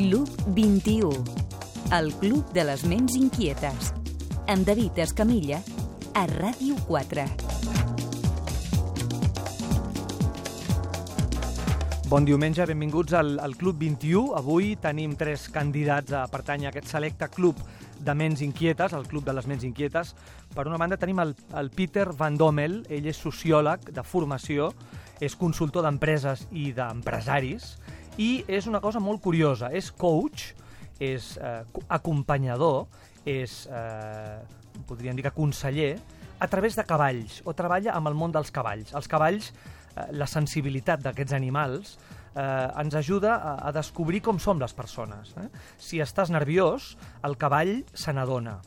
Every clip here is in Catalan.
Club 21. El club de les ments inquietes. Amb David Escamilla a Ràdio 4. Bon diumenge, benvinguts al, al Club 21. Avui tenim tres candidats a pertànyer a aquest selecte club de ments inquietes, el Club de les Ments Inquietes. Per una banda tenim el, el Peter Van Dommel, ell és sociòleg de formació, és consultor d'empreses i d'empresaris, i és una cosa molt curiosa, és coach, és eh, acompanyador, és, eh, podríem dir que conseller, a través de cavalls, o treballa amb el món dels cavalls. Els cavalls, eh, la sensibilitat d'aquests animals, eh, ens ajuda a, a descobrir com som les persones. Eh? Si estàs nerviós, el cavall se n'adona.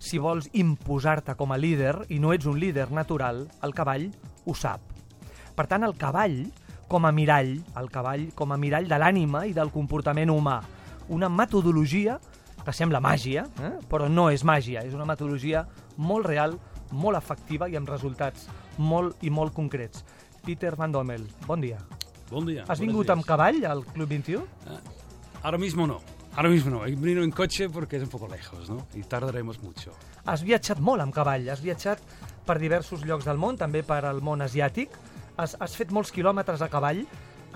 Si vols imposar-te com a líder i no ets un líder natural, el cavall ho sap. Per tant, el cavall com a mirall, el cavall com a mirall de l'ànima i del comportament humà. Una metodologia que sembla màgia, eh? però no és màgia, és una metodologia molt real, molt efectiva i amb resultats molt i molt concrets. Peter Van Dommel, bon dia. Bon día. Has vingut días. amb cavall al Club 21? Ahora mismo no. Ahora mismo no. He venido en coche porque es un poco lejos, ¿no? Y tardaremos mucho. Has viatjat molt amb cavall, has viatjat per diversos llocs del món, també per al món asiàtic, has, has fet molts quilòmetres a cavall,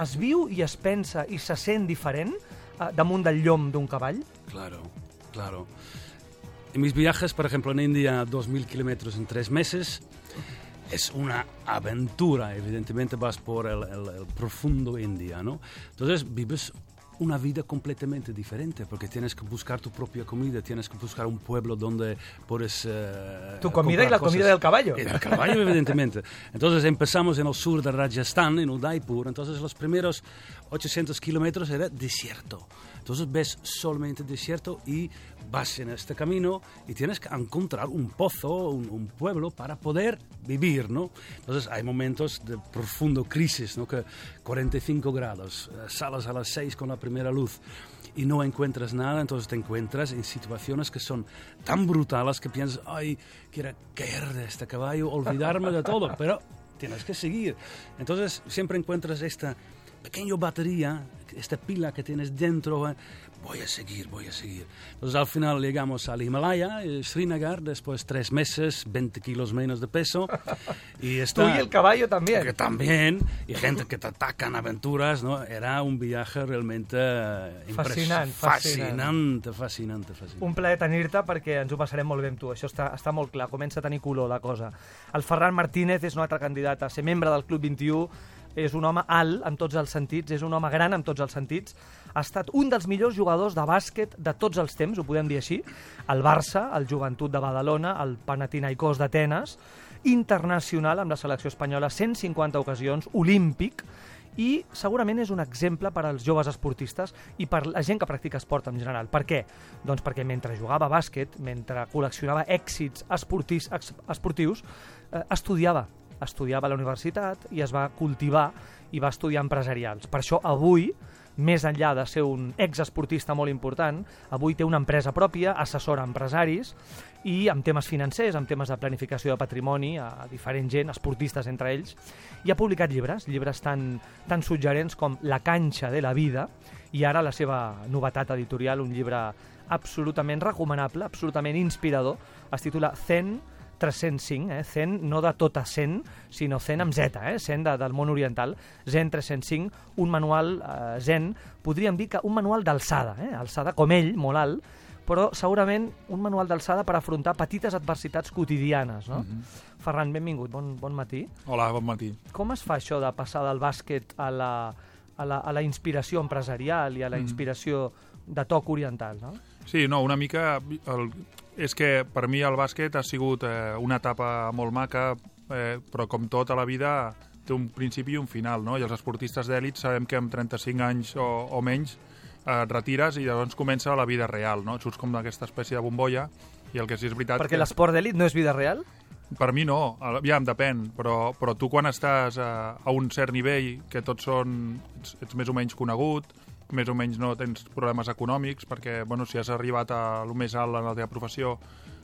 es viu i es pensa i se sent diferent eh, damunt del llom d'un cavall? Claro, claro. En mis viajes, por ejemplo, en India, 2.000 kilómetros en tres meses, es una aventura. Evidentemente vas por el, el- el profundo India, ¿no? Entonces vives una vida completamente diferente porque tienes que buscar tu propia comida, tienes que buscar un pueblo donde puedes... eh, Tu comida y la comida cosas. del caballo. Y del caballo, evidentemente. Entonces empezamos en el sur de Rajasthan, en Udaipur. Entonces los primeros 800 kilómetros era desierto. Entonces ves solamente desierto y vas en este camino y tienes que encontrar un pozo, un, un pueblo para poder vivir, ¿no? Entonces hay momentos de profundo crisis, ¿no? Que 45 grados, eh, sales a las 6 con la primera luz y no encuentras nada, entonces te encuentras en situaciones que son tan brutales que piensas, ay, quiero caer de este caballo, olvidarme de todo, pero tienes que seguir. Entonces siempre encuentras esta pequeña batería, esta pila que tienes dentro, eh, voy a seguir, voy a seguir. Entonces al final llegamos al Himalaya, eh, Srinagar, después tres meses, 20 kilos menos de peso. Y está, i el caballo també. que también, y gente que te atacan aventuras, ¿no? Era un viaje realmente eh, Fascinant, fascinant. fascinante, fascinante, fascinante. Un plaer tenir-te perquè ens ho passarem molt bé amb tu. Això està, està molt clar, comença a tenir color la cosa. El Ferran Martínez és un altre candidat a ser membre del Club 21, és un home alt en tots els sentits, és un home gran en tots els sentits, ha estat un dels millors jugadors de bàsquet de tots els temps, ho podem dir així, el Barça, el Joventut de Badalona, el Panathinaikos d'Atenes, internacional amb la selecció espanyola, 150 ocasions, olímpic, i segurament és un exemple per als joves esportistes i per la gent que practica esport en general. Per què? Doncs perquè mentre jugava bàsquet, mentre col·leccionava èxits esportis, esportius, eh, estudiava. Estudiava a la universitat i es va cultivar i va estudiar empresarials. Per això avui, més enllà de ser un exesportista molt important, avui té una empresa pròpia, assessora empresaris i amb temes financers, amb temes de planificació de patrimoni a, diferent gent, esportistes entre ells, i ha publicat llibres, llibres tan, tan suggerents com La canxa de la vida i ara la seva novetat editorial, un llibre absolutament recomanable, absolutament inspirador, es titula Zen 305, eh? Zen no de tota Zen, sinó Zen amb Z, eh? Zen de, del món oriental, Zen 305, un manual eh, Zen, podríem dir que un manual d'alçada, eh? alçada com ell, molt alt, però segurament un manual d'alçada per afrontar petites adversitats quotidianes, no? Ferran, benvingut, bon, bon matí. Hola, bon matí. Com es fa això de passar del bàsquet a la, a la, a la inspiració empresarial i a la inspiració de toc oriental, no? Sí, no, una mica... El, és que per mi el bàsquet ha sigut eh, una etapa molt maca, eh, però com tota la vida té un principi i un final, no? I els esportistes d'èlit sabem que amb 35 anys o, o menys eh, et retires i llavors comença la vida real, no? Surts com d'aquesta espècie de bombolla i el que sí és veritat... Perquè que... l'esport d'èlit no és vida real? Per mi no, aviam, depèn, però, però tu quan estàs a, a un cert nivell, que tots són, ets, ets més o menys conegut, més o menys no tens problemes econòmics, perquè bueno, si has arribat a lo més alt en la teva professió,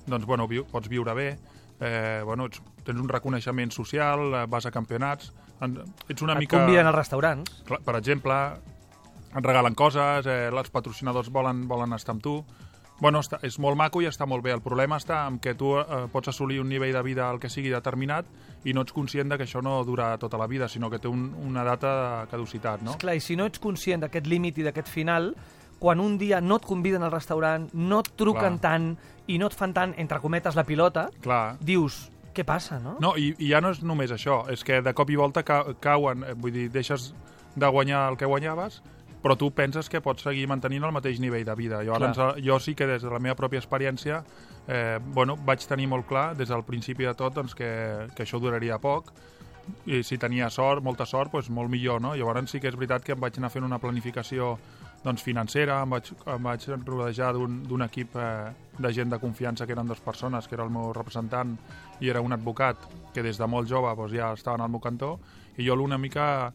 doncs bueno, viu, pots viure bé, eh, bueno, ets, tens un reconeixement social, eh, vas a campionats, en, ets una Et mica... conviden als restaurants. Clar, per exemple, et regalen coses, eh, els patrocinadors volen, volen estar amb tu. Bueno, està, és molt maco i està molt bé. El problema està en que tu eh, pots assolir un nivell de vida el que sigui determinat i no ets conscient de que això no dura tota la vida, sinó que té un, una data de caducitat, no? Esclar, i si no ets conscient d'aquest límit i d'aquest final, quan un dia no et conviden al restaurant, no et truquen Clar. tant i no et fan tant, entre cometes, la pilota, Clar. dius, què passa, no? No, i, i ja no és només això, és que de cop i volta ca cauen, eh, vull dir, deixes de guanyar el que guanyaves, però tu penses que pots seguir mantenint el mateix nivell de vida. Llavors, jo sí que des de la meva pròpia experiència eh, bueno, vaig tenir molt clar des del principi de tot doncs, que, que això duraria poc i si tenia sort, molta sort, doncs molt millor, no? Llavors sí que és veritat que em vaig anar fent una planificació doncs, financera, em vaig, em vaig rodejar d'un d'un equip eh, de gent de confiança que eren dues persones, que era el meu representant i era un advocat que des de molt jove doncs, ja estaven al meu cantó i jo una mica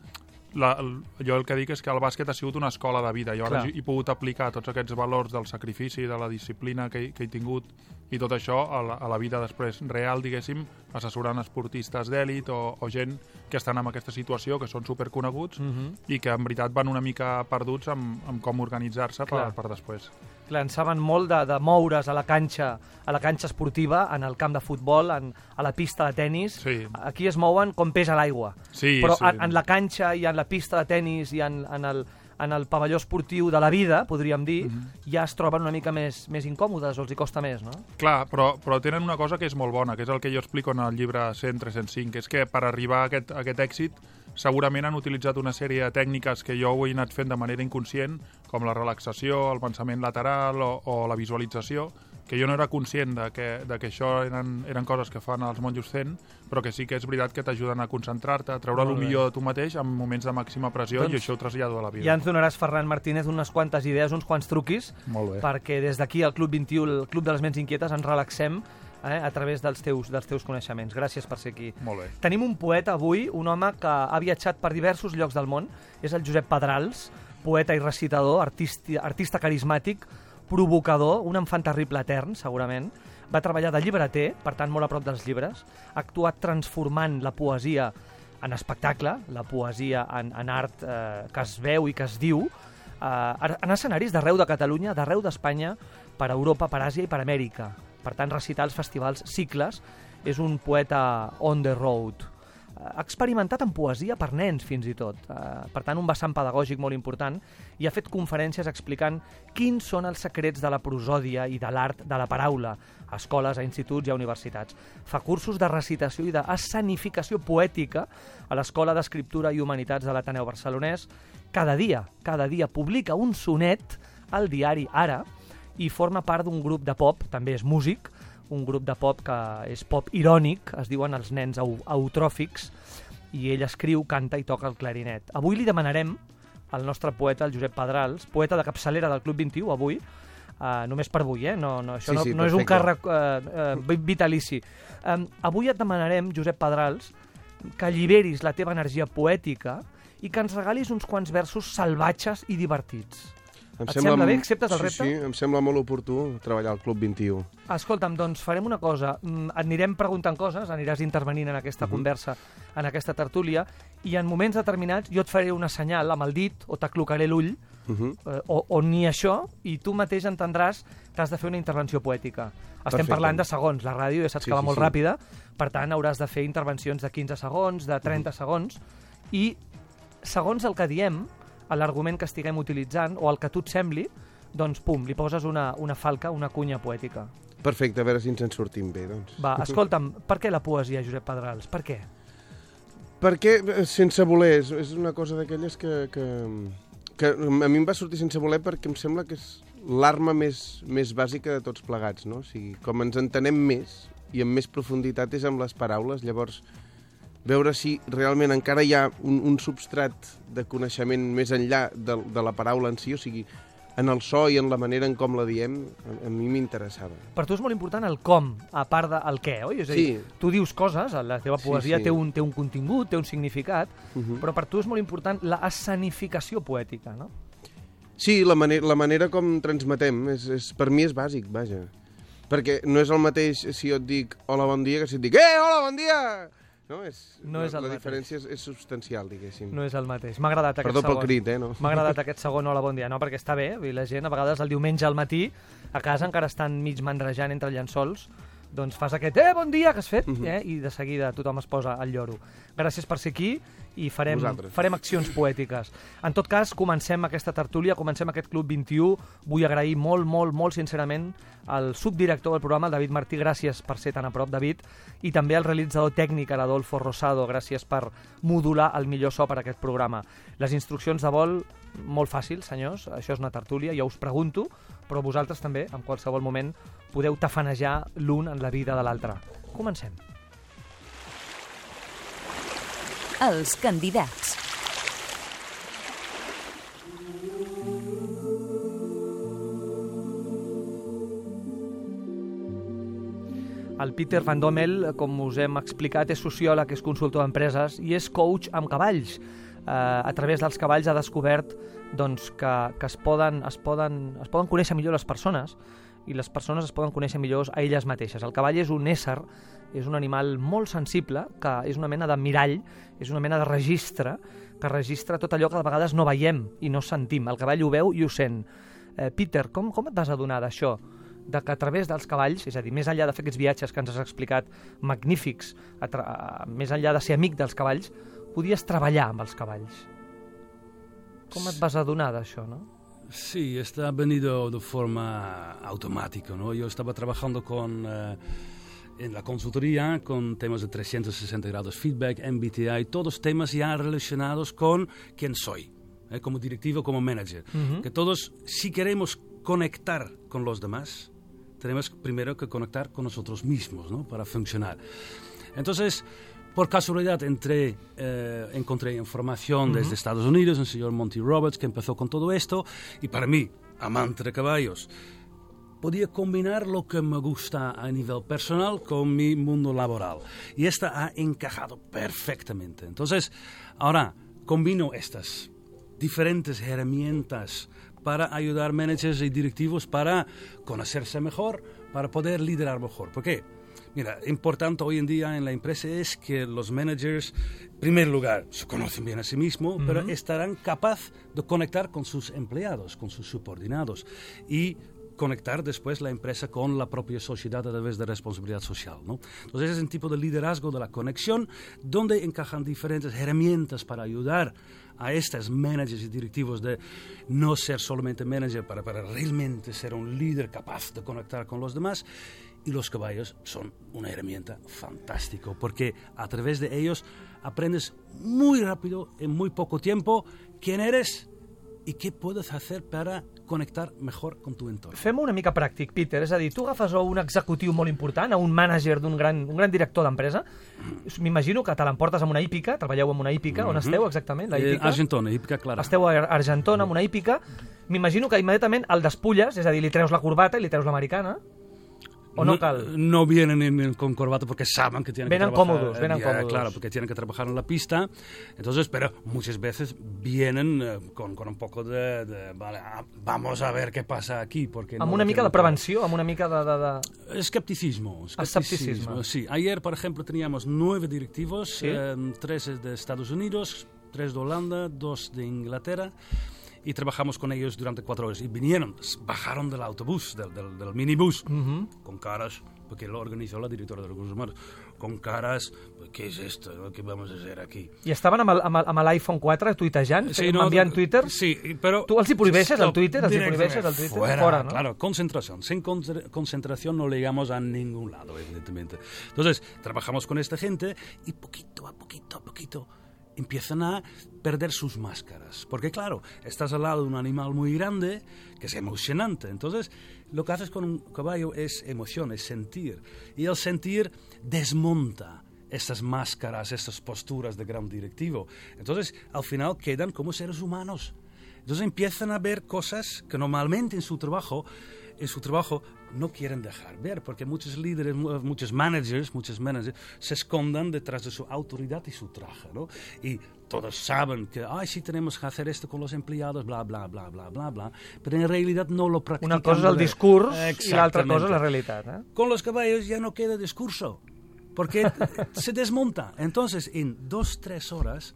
la, el, jo el que dic és que el bàsquet ha sigut una escola de vida. Jo ara Clar. he pogut aplicar tots aquests valors del sacrifici, de la disciplina que, he- que he tingut i tot això a la, a la vida després real, diguéssim, assessorant esportistes d'èlit o, o gent que estan en aquesta situació, que són superconeguts Mhm. i que en veritat van una mica perduts amb, amb com organitzar-se per, per després. Clar, en saben molt de, de moure's a la canxa a la canxa esportiva, en el camp de futbol, en, a la pista de tennis. Sí. Aquí es mouen com peix a l'aigua. Sí, Però sí. en, en la canxa i en la pista de tennis i en, en, el, en el pavelló esportiu de la vida, podríem dir, Mhm. ja es troben una mica més, més incòmodes o els hi costa més, no? Clar, però, però tenen una cosa que és molt bona, que és el que jo explico en el llibre 100-305, que és que per arribar a aquest, a aquest èxit segurament han utilitzat una sèrie de tècniques que jo ho he anat fent de manera inconscient, com la relaxació, el pensament lateral o, o la visualització, que jo no era conscient de que, de que això eren, eren coses que fan els monjos zen, però que sí que és veritat que t'ajuden a concentrar-te, a treure el millor de tu mateix en moments de màxima pressió Doncs i això ho trasllado a la vida. Ja ens donaràs, Ferran Martínez, unes quantes idees, uns quants truquis, perquè des d'aquí, al Club 21, el Club de les Ments Inquietes, ens relaxem eh, a través dels teus, dels teus coneixements. Gràcies per ser aquí. Molt bé. Tenim un poeta avui, un home que ha viatjat per diversos llocs del món, és el Josep Pedrals, poeta i recitador, artista, artista carismàtic, provocador, un enfant terrible etern, segurament. Va treballar de llibreter, per tant molt a prop dels llibres, ha actuat transformant la poesia en espectacle, la poesia en, en art eh, que es veu i que es diu, eh, en escenaris d'arreu de Catalunya, d'arreu d'Espanya, per Europa, per Àsia i per Amèrica. Per tant, recitals, festivals, cicles, és un poeta on the road. Ha experimentat en poesia per nens, fins i tot. Eh, Per tant, un vessant pedagògic molt important i ha fet conferències explicant quins són els secrets de la prosòdia i de l'art de la paraula a escoles, a instituts i a universitats. Fa cursos de recitació i d'escenificació poètica a l'Escola d'Escriptura i Humanitats de l'Ateneu Barcelonès. Cada dia, cada dia publica un sonet al diari Ara i forma part d'un grup de pop, també és músic, un grup de pop que és pop irònic, es diuen els nens au eutròfics, i ell escriu, canta i toca el clarinet. Avui li demanarem al nostre poeta, el Josep Pedrals, poeta de capçalera del Club 21, avui, uh, només per avui, eh? no, no, això Sí, no, sí, no és un càrrec uh, uh, vitalici. Um, avui et demanarem, Josep Pedrals, que alliberis la teva energia poètica i que ens regalis uns quants versos salvatges i divertits. Em Et sembla bé? Acceptes el sí, repte? Sí, em sembla molt oportú treballar al Club 21. Escolta'm, doncs farem una cosa. Mm, anirem preguntant coses, aniràs intervenint en aquesta Mhm. conversa, en aquesta tertúlia, i en moments determinats jo et faré una senyal amb el dit o t'aclocaré l'ull, Uh -huh. eh, o, o ni això, i tu mateix entendràs que has de fer una intervenció poètica. Estem Perfecte. parlant de segons, la ràdio ja saps Sí, que va sí, molt sí. ràpida, per tant hauràs de fer intervencions de 15 segons, de 30 segons, i segons el que diem, a l'argument que estiguem utilitzant, o el que tu et sembli, doncs pum, li poses una, una falca, una cunya poètica. Perfecte, a veure si ens en sortim bé, doncs. Va, escolta'm, per què la poesia, Josep Pedrals? Per què? Perquè, eh, sense voler, és, és una cosa d'aquelles que, que, que a mi em va sortir sense voler perquè em sembla que és l'arma més, més bàsica de tots plegats, no? O sigui, com ens entenem més i amb més profunditat és amb les paraules, llavors veure si realment encara hi ha un, un substrat de coneixement més enllà de, de la paraula en si, o sigui, en el so i en la manera en com la diem, a, a mi m'interessava. Per tu és molt important el com, a part del què, oi? És a dir, Sí. tu dius coses, la teva Sí, poesia sí. Té, un, té un contingut, té un significat, Uh -huh. però per tu és molt important la escenificació poètica, no? Sí, la, manera, la manera com transmetem, és, és, per mi és bàsic, vaja. Perquè no és el mateix si jo et dic hola, bon dia, que si et dic eh, hola, bon dia! No és, No la, és el la mateix. diferència és, és substancial, diguéssim. No és el mateix. M'ha agradat aquest Perdó pel segon. crit, eh? No? M'ha agradat aquest segon hola, bon dia. No, perquè està bé, dir, la gent a vegades el diumenge al matí a casa encara estan mig mandrejant entre llençols doncs fas aquest, eh, bon dia, que has fet, Mhm. eh, i de seguida tothom es posa al lloro. Gràcies per ser aquí i farem, Vosaltres. farem accions poètiques. En tot cas, comencem aquesta tertúlia, comencem aquest Club 21. Vull agrair molt, molt, molt sincerament al subdirector del programa, el David Martí, gràcies per ser tan a prop, David, i també al realitzador tècnic, l'Adolfo Rosado, gràcies per modular el millor so per a aquest programa. Les instruccions de vol, molt fàcil, senyors, això és una tertúlia, jo us pregunto, però vosaltres també, en qualsevol moment, podeu tafanejar l'un en la vida de l'altre. Comencem. Els candidats. El Peter Van Dommel, com us hem explicat, és sociòleg, és consultor d'empreses i és coach amb cavalls. Eh, a través dels cavalls ha descobert doncs, que, que es, poden, es, poden, es poden conèixer millor les persones i les persones es poden conèixer millor a elles mateixes. El cavall és un ésser, és un animal molt sensible, que és una mena de mirall, és una mena de registre, que registra tot allò que de vegades no veiem i no sentim. El cavall ho veu i ho sent. Eh, Peter, com, com et vas adonar d'això? de que a través dels cavalls, és a dir, més enllà de fer aquests viatges que ens has explicat magnífics, a a, més enllà de ser amic dels cavalls, podies treballar amb els cavalls. Com et vas adonar d'això, no? Sí, está venido de forma automática, ¿no? Yo estaba trabajando con, eh, en la consultoría con temas de 360 grados feedback, MBTI, todos temas ya relacionados con quién soy, ¿eh? como directivo, como manager. Que todos, si queremos conectar con los demás, tenemos primero que conectar con nosotros mismos, ¿no? Para funcionar. Entonces, por casualidad entré, eh, encontré información desde Estados Unidos, el señor Monty Roberts, que empezó con todo esto, y para mí, amante de caballos, podía combinar lo que me gusta a nivel personal con mi mundo laboral. Y esta ha encajado perfectamente. Entonces, ahora combino estas diferentes herramientas para ayudar managers y directivos para conocerse mejor, para poder liderar mejor. ¿Por qué? Mira, importante hoy en día en la empresa es que los managers, en primer lugar, se conocen bien a sí mismos, pero estarán capaces de conectar con sus empleados, con sus subordinados y conectar después la empresa con la propia sociedad a través de responsabilidad social. ¿no? Entonces es un tipo de liderazgo de la conexión donde encajan diferentes herramientas para ayudar a estos managers y directivos de no ser solamente manager para, para realmente ser un líder capaz de conectar con los demás. Y los caballos son una herramienta fantástica porque a través de ellos aprendes muy rápido, en muy poco tiempo, quién eres i què podes hacer para conectar mejor con tu entorn. Fem-ho una mica pràctic, Peter. És a dir, tu agafes a un executiu molt important, a un mànager d'un gran, un gran director d'empresa, m'imagino que te l'emportes amb una hípica, treballeu amb una hípica, on esteu exactament, la Eh, hípica? Argentona, hípica clara. Esteu a Argentona amb una hípica, m'imagino que immediatament el despulles, és a dir, li treus la corbata i li treus l'americana, o no, cal? No vienen en- con corbata porque saben que tienen Vienen que trabajar. cómodos, vienen eh, cómodos. Claro, porque tienen que trabajar en la pista. Entonces, pero muchas veces vienen eh, con, con un poco de, de, vale, ah, vamos a ver qué pasa aquí. Porque Amb no una mica de prevenció, amb una mica de... de, de... Escepticismo, Escepticismo. Sí, ayer, por ejemplo, teníamos nueve directivos, Sí. eh, tres de Estados Unidos, tres de Holanda, dos de Inglaterra, y trabajamos con ellos durante cuatro horas. Y vinieron, bajaron del autobús, del, del, del minibús, con caras, porque lo organizó la directora de recursos humanos, con caras, ¿qué es esto? ¿Qué vamos a hacer aquí? I estaven amb el- amb amb l'iPhone 4 tuitejant, sí, no, enviant Twitter? Sí, pero... Tu els hi prohibeixes el Twitter? Els hi prohibeixes el Twitter? Fuera, Fora, no? claro, concentración. Sin concentra- concentración no llegamos a ningún lado, evidentemente. Entonces, trabajamos con esta gente y poquito a poquito a poquito empiezan a perder sus máscaras. Porque claro, estás al lado de un animal muy grande que es emocionante. Entonces, lo que haces con un caballo es emoción, es sentir. Y el sentir desmonta estas máscaras, estas posturas de gran directivo. Entonces, al final quedan como seres humanos. Entonces empiezan a ver cosas que normalmente en su trabajo, en su trabajo no quieren dejar ver, porque muchos líderes, mu- muchos managers, muchos managers se escondan detrás de su autoridad y su traje, ¿no? Y todos saben que, ay, sí tenemos que hacer esto con los empleados, bla, bla, bla, bla, bla, bla, pero en realidad no lo practican. Una cosa és el discurs i l'altra cosa la realitat. Eh? Con los caballos ya no queda discurso. porque se desmonta. Entonces, en dos, tres horas,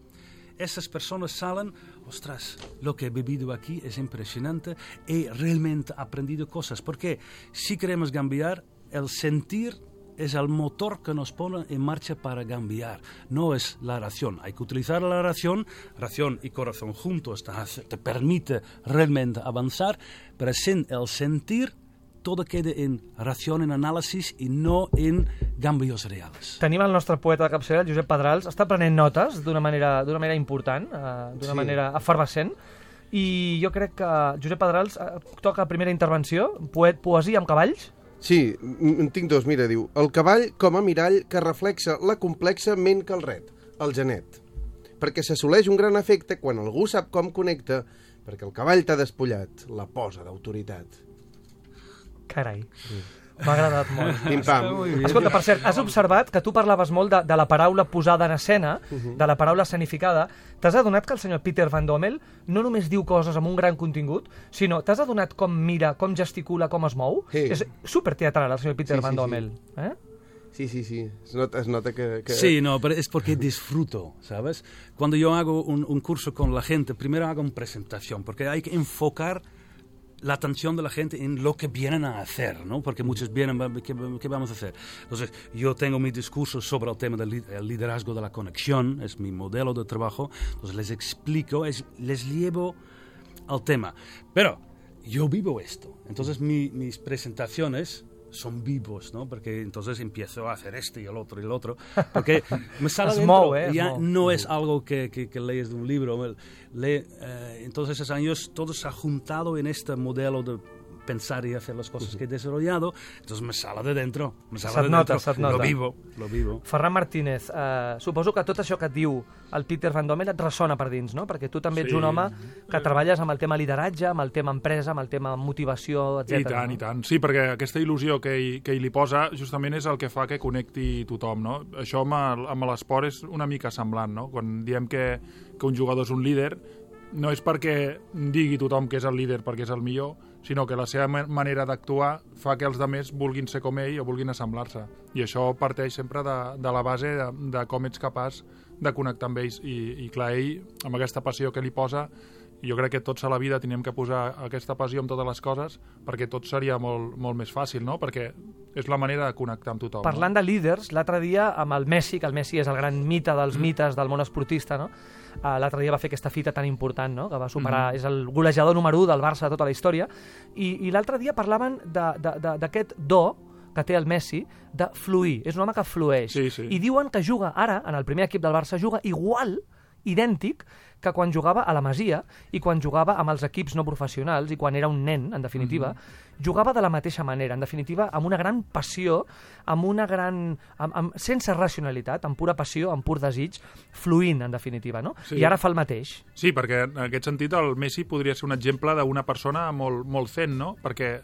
esas personas salen, ostras, lo que he bebido aquí es impresionante, he realmente aprendido cosas, porque si queremos cambiar, el sentir es el motor que nos pone en marcha para cambiar, no es la ración. Hay que utilizar la ración, ración y corazón juntos te, te permite realmente avanzar, pero sin el sentir todo queda en ració, en anàlisis i no en canvis reals. Tenim el nostre poeta de capçalera, el Josep Pedrals, està prenent notes d'una manera, d'una manera important, uh, d'una Sí. manera efervescent, i jo crec que Josep Pedrals uh, toca primera intervenció, poet, poesia amb cavalls, Sí, en tinc dos. Mira, diu, el cavall com a mirall que reflexa la complexa ment que el ret, el genet. Perquè s'assoleix un gran efecte quan algú sap com connecta, perquè el cavall t'ha despullat, la posa d'autoritat. Carai, m'ha agradat molt. Pim-pam. Escolta, per cert, has observat que tu parlaves molt de, de la paraula posada en escena, de la paraula escenificada. T'has adonat que el senyor Peter Van Dommel no només diu coses amb un gran contingut, sinó t'has adonat com mira, com gesticula, com es mou? Sí. És superteatral, el senyor Peter Sí, Van sí, sí. Dommel. Eh? Sí, sí, sí. Es nota, es nota que... que... Sí, no, pero es porque disfruto, ¿sabes? Cuando yo hago un, un curso con la gente, primero hago una presentación, porque hay que enfocar la atención de la gente en lo que vienen a hacer, ¿no? Porque muchos vienen, "Va, ¿qué, qué vamos a hacer? Entonces, yo tengo mi discurso sobre el tema del li- el liderazgo de la conexión, es mi modelo de trabajo, entonces les explico, es- les llevo al tema. Pero yo vivo esto, entonces mi- mis presentaciones son vivos, ¿no? Porque entonces empiezo a hacer este y el otro y el otro, porque me sale dentro, eh, ya no es algo que, que- que lees de un libro. Le- eh, entonces, esos años todo se ha juntado en este modelo de pensar y hacer las cosas que he desarrollado, entonces me sale de dentro, me sale de nota, dentro, lo vivo, lo vivo. Ferran Martínez, eh, suposo que tot això que et diu el Peter Van Dommel et ressona per dins, no? Perquè tu també ets Sí. un home que treballes amb el tema lideratge, amb el tema empresa, amb el tema motivació, etc. I tant, i tant. Sí, perquè aquesta il·lusió que ell, que ell li posa justament és el que fa que connecti tothom, no? Això amb, amb l'esport és una mica semblant, no? Quan diem que, que un jugador és un líder, no és perquè digui tothom que és el líder perquè és el millor, sinó que la seva ma- manera d'actuar fa que els altres vulguin ser com ell o vulguin assemblar-se. I això parteix sempre de, de la base de, de com ets capaç de connectar amb ells. I, I clar, ell, amb aquesta passió que li posa, jo crec que tots a la vida teníem que posar aquesta passió en totes les coses perquè tot seria molt, molt més fàcil, no? Perquè és la manera de connectar amb tothom. Parlant de líders, l'altre dia amb el Messi, que el Messi és el gran mite dels mites del món esportista, no? Uh, l'altre dia va fer aquesta fita tan important, no? que va superar, és el golejador número 1 del Barça de tota la història, i, i l'altre dia parlaven de- de- de- d'aquest do que té el Messi de fluir. És un home que flueix. Sí, sí. I diuen que juga ara, en el primer equip del Barça, juga igual, idèntic, que quan jugava a la Masia i quan jugava amb els equips no professionals i quan era un nen, en definitiva, jugava de la mateixa manera, en definitiva, amb una gran passió, amb una gran... Amb, amb, sense racionalitat, amb pura passió, amb pur desig, fluint, en definitiva, no? Sí. I ara fa el mateix. Sí, perquè en aquest sentit el Messi podria ser un exemple d'una persona molt, molt zen, no? Perquè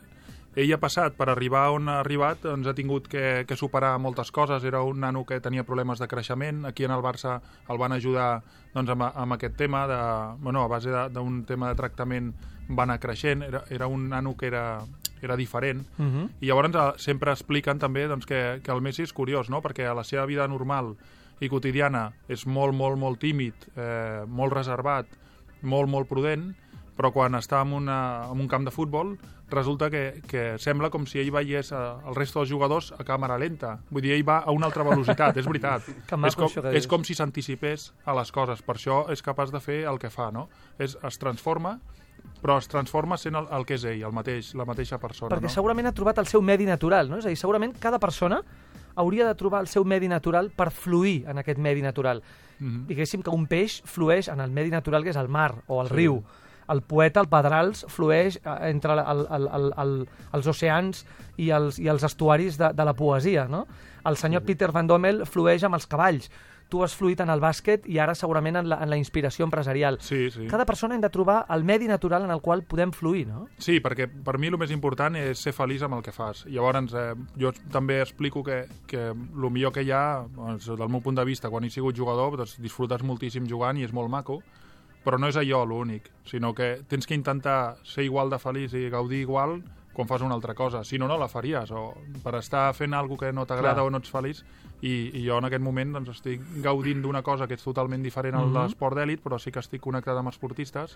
ell ha passat, per arribar on ha arribat, doncs ha tingut que, que superar moltes coses. Era un nano que tenia problemes de creixement. Aquí en el Barça el van ajudar doncs, amb, amb aquest tema, de, bueno, a base d'un tema de tractament va anar creixent. Era, era un nano que era, era diferent. Uh -huh. I llavors eh, sempre expliquen també doncs, que, que el Messi és curiós, no? perquè a la seva vida normal i quotidiana és molt, molt, molt tímid, eh, molt reservat, molt, molt prudent, però quan està en, una, en un camp de futbol resulta que, que sembla com si ell veiés eh, el resto dels jugadors a càmera lenta. Vull dir, ell va a una altra velocitat, és veritat. És, com, és com si s'anticipés a les coses. Per això és capaç de fer el que fa, no? És, es transforma, però es transforma sent el, el que és ell, el mateix, la mateixa persona. perquè no? segurament ha trobat el seu medi natural, no? És a dir, segurament cada persona hauria de trobar el seu medi natural per fluir en aquest medi natural. Mhm. Diguéssim que un peix flueix en el medi natural que és el mar o el Sí. riu. El poeta, el Pedrals, flueix eh, entre el, el, el, el, el, els oceans i els, i els estuaris de, de la poesia, no? El senyor Peter Van Dommel flueix amb els cavalls. Tu has fluït en el bàsquet i ara segurament en la, en la inspiració empresarial. Sí, sí. Cada persona hem de trobar el medi natural en el qual podem fluir, no? Sí, perquè per mi el més important és ser feliç amb el que fas. Llavors, eh, jo també explico que, que el millor que hi ha, doncs, del meu punt de vista, quan he sigut jugador, doncs, disfrutes moltíssim jugant i és molt maco, però no és allò l'únic, sinó que tens que intentar ser igual de feliç i gaudir igual quan fas una altra cosa. Si no, no la faries. O per estar fent alguna que no t'agrada o no ets feliç. I, I jo en aquest moment doncs, estic gaudint d'una cosa que és totalment diferent al Mhm. de l'esport d'èlit, però sí que estic connectat amb esportistes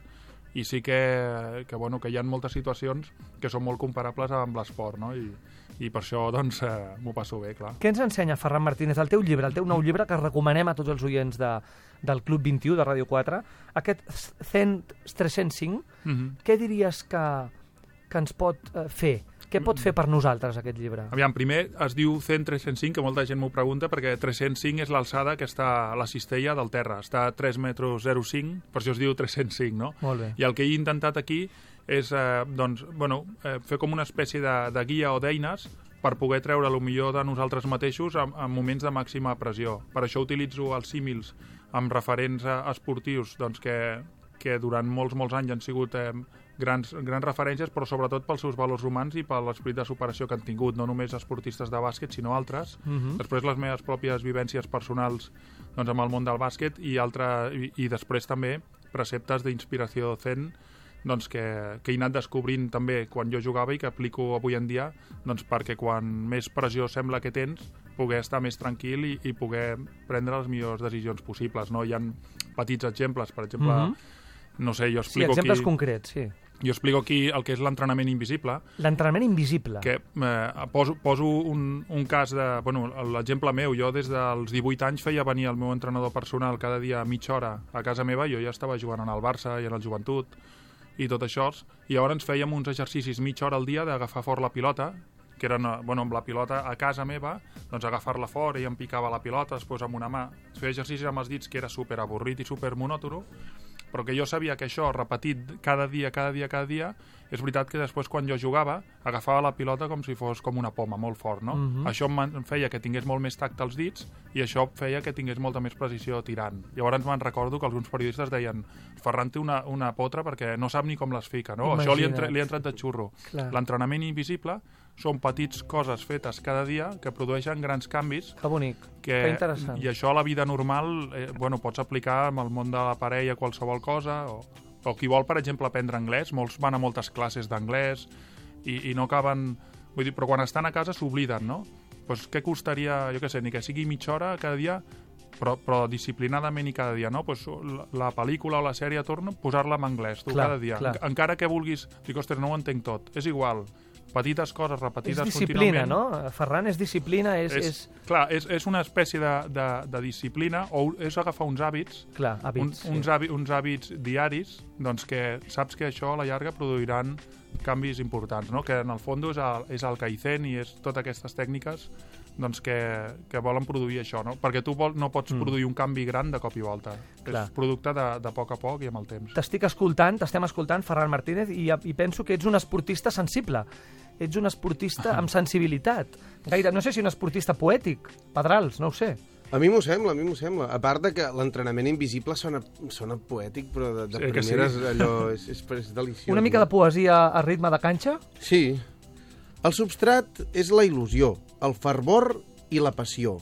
i sí que, que, bueno, que hi ha moltes situacions que són molt comparables amb l'esport, no? I, i per això doncs, eh, m'ho passo bé, clar. Què ens ensenya Ferran Martínez? El teu llibre, el teu nou llibre que recomanem a tots els oients de, del Club 21 de Ràdio 4, aquest Zen 305, Mm -hmm. què diries que, que ens pot eh, fer? Què pot fer per nosaltres aquest llibre? Aviam, primer es diu 100 305, que molta gent m'ho pregunta, perquè 305 és l'alçada que està a la cistella del terra. Està a 3 metres 05, per això es diu 305, no? Molt bé. I el que he intentat aquí és eh, doncs, bueno, eh, fer com una espècie de, de guia o d'eines per poder treure el millor de nosaltres mateixos en, en moments de màxima pressió. Per això utilitzo els símils amb referents eh, esportius doncs, que, que durant molts, molts anys han sigut eh, grans, grans referències, però sobretot pels seus valors humans i per l'esperit de superació que han tingut, no només esportistes de bàsquet, sinó altres. Mhm. Després les meves pròpies vivències personals doncs, amb el món del bàsquet i, altra, i, i després també preceptes d'inspiració zen doncs, que, que he anat descobrint també quan jo jugava i que aplico avui en dia doncs, perquè quan més pressió sembla que tens poder estar més tranquil i, i poder prendre les millors decisions possibles. No? Hi ha petits exemples, per exemple, Mhm. no sé, jo Sí, explico, exemples aquí, concrets, sí. jo explico aquí el que és l'entrenament invisible, L'entrenament invisible. que eh, poso, poso un, un cas de... Bueno, l'exemple meu, jo des dels 18 anys feia venir el meu entrenador personal cada dia mitja hora a casa meva, jo ja estava jugant en el Barça i en el Joventut i tot això, i llavors fèiem uns exercicis mitja hora al dia d'agafar fort la pilota, que eren, eh, bueno, amb la pilota a casa meva, doncs agafar-la fort, i em picava la pilota, després amb una mà. Feia exercicis amb els dits que era super avorrit i super monòtono, però que jo sabia que això, repetit cada dia, cada dia, cada dia, és veritat que després quan jo jugava agafava la pilota com si fos com una poma, molt fort, no? Mhm. Això em feia que tingués molt més tacte als dits i això feia que tingués molta més precisió tirant. Llavors me'n recordo que alguns periodistes deien Ferran té una, una potra perquè no sap ni com les fica, no? Això li, Imagina't. li ha entrat de xurro. L'entrenament invisible són petits coses fetes cada dia que produeixen grans canvis Que bonic, que, que interessant. I això a la vida normal eh, bueno, pots aplicar amb el món de la parella qualsevol cosa, o, o qui vol, per exemple, aprendre anglès, molts van a moltes classes d'anglès i, i no acaben... Vull dir, però quan estan a casa s'obliden, no? Pues, què costaria, jo què sé, ni que sigui mitja hora cada dia, però, però disciplinadament i cada dia, no? Pues, la, la pel·lícula o la sèrie a torn, posar-la en anglès, tu, Clar, cada dia. clar. En- Encara que vulguis, dic, ostres, no ho entenc tot. És igual. Petites coses És repetides disciplina, contínuament. no? Ferran, és disciplina, és... és... És, clar, és, és una espècie de, de, de disciplina o és agafar uns hàbits, Clar, hàbits. uns, uns, hàbits uns hàbits diaris doncs que saps que això a la llarga produiran canvis importants, no? que en el fons és el, és el kaizen i és totes aquestes tècniques doncs que, que volen produir això, no? perquè tu vol, no pots mm. produir un canvi gran de cop i volta. Clar. És producte de, de poc a poc i amb el temps. T'estic escoltant, t'estem escoltant, Ferran Martínez, i, i penso que ets un esportista sensible. Ets un esportista amb sensibilitat. Gaire, no sé si un esportista poètic, Pedrals, no ho sé. A mi m'ho sembla, a mi m'ho sembla. A part de que l'entrenament invisible sona, sona poètic, però de, de Sí que sí. primeres allò és, és, és deliciós. Una mica no? de poesia a ritme de canxa? Sí. El substrat és la il·lusió, el fervor i la passió.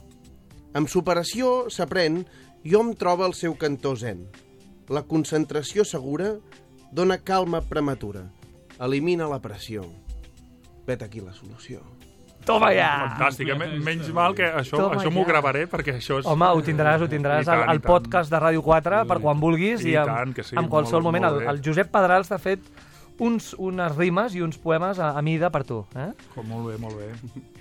Amb superació s'aprèn i hom troba el seu cantó zen. La concentració segura dona calma prematura. Elimina la pressió. Vet aquí la solució. Toma ja! Fantàstic. Me- Menys mal que això, Toma això m'ho ja. gravaré perquè això és... Home, ho tindràs, ho tindràs al, al podcast de Ràdio 4 per quan vulguis i, I amb, tant que sí, en qualsevol molt- moment. molt El, bé. el Josep Pedrals t'ha fet uns, unes rimes i uns poemes a, a mida per tu. Eh? Oh, molt bé, molt bé.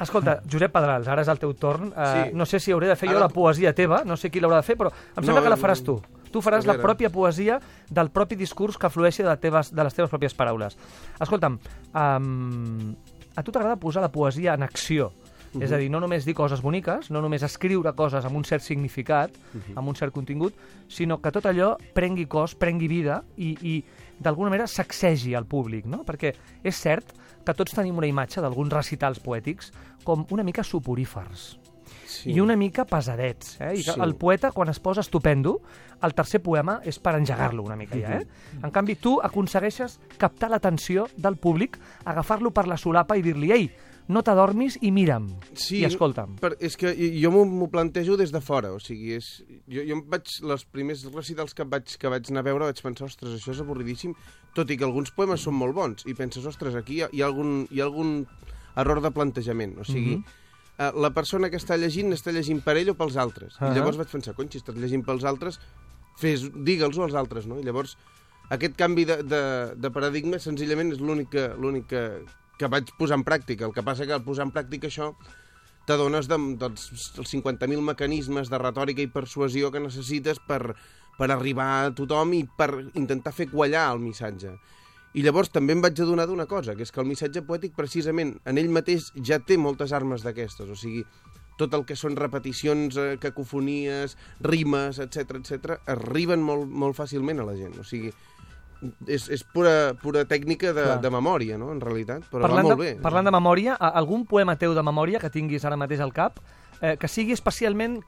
Escolta, Josep Pedrals, ara és el teu torn. Uh, Sí. No sé si hauré de fer jo Ara- la poesia teva, no sé qui l'haurà de fer, però em sembla No, que la faràs tu. Tu faràs la pròpia poesia del propi discurs que flueixi de, teves, de les teves pròpies paraules. Escolta'm, um, a tu t'agrada posar la poesia en acció. Mhm. És a dir, no només dir coses boniques, no només escriure coses amb un cert significat, Mhm. amb un cert contingut, sinó que tot allò prengui cos, prengui vida i, i d'alguna manera sacsegi al públic, no? Perquè és cert que tots tenim una imatge d'alguns recitals poètics com una mica suporífers Sí. i una mica pesadets. Eh? I Sí. el poeta, quan es posa estupendo, el tercer poema és per engegar-lo una mica ja. Eh? En canvi, tu aconsegueixes captar l'atenció del públic, agafar-lo per la solapa i dir-li «Ei, no t'adormis i mira'm, Sí, i escolta'm. Per, és que jo m'ho plantejo des de fora, o sigui, és, jo, jo em vaig, les primers recitals que vaig, que vaig anar a veure vaig pensar, ostres, això és avorridíssim, tot i que alguns poemes són molt bons, i penses, ostres, aquí hi ha, hi ha, algun, hi ha algun error de plantejament, o sigui, Mhm. Eh, la persona que està llegint està llegint per ell o pels altres, Ahà. i llavors vaig pensar, cony, si estàs llegint pels altres, fes, digue'ls-ho als altres, no? I llavors, aquest canvi de, de, de paradigma senzillament és l'únic que, que, que vaig posar en pràctica. El que passa que al posar en pràctica això t'adones de, dels els 50.000 mecanismes de retòrica i persuasió que necessites per, per arribar a tothom i per intentar fer quallar el missatge. I llavors també em vaig adonar d'una cosa, que és que el missatge poètic precisament en ell mateix ja té moltes armes d'aquestes, o sigui, tot el que són repeticions, eh, cacofonies, rimes, etc etc, arriben molt, molt fàcilment a la gent. O sigui, és, és pura, pura tècnica de, Clar. de memòria, no?, en realitat, però parlant, va molt de, bé. parlant de memòria, algun poema teu de memòria que tinguis ara mateix al cap, eh, que sigui especialment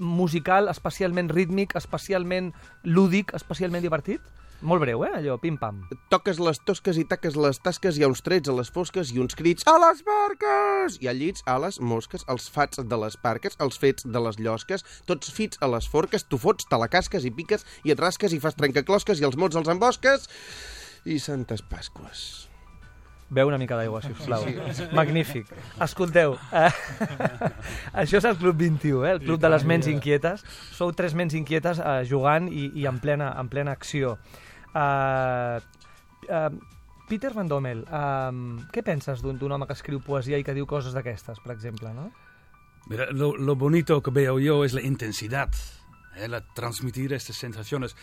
musical, especialment rítmic, especialment lúdic, especialment divertit? Molt breu, eh? Allò, pim-pam. toques les tosques i taques les tasques, hi ha uns trets a les fosques i uns crits a les barques! Hi ha llits a les mosques, els fats de les parques, els fets de les llosques, tots fits a les forques, tu fots, te la casques i piques i et rasques i fas trencaclosques i els mots els embosques i santes pasques. Beu una mica d'aigua, si us plau. Magnífic. Escolteu, eh, això és el Club 21, eh, el Club de les Ments Inquietes. Sou tres ments inquietes eh, jugant i, i en, plena, en plena acció. Uh, uh, Peter Van Dommel, uh, què penses d'un home que escriu poesia i que diu coses d'aquestes, per exemple, no? Mira, lo, lo bonito que veo yo es la intensidad, ¿eh? la transmitir estas sensaciones.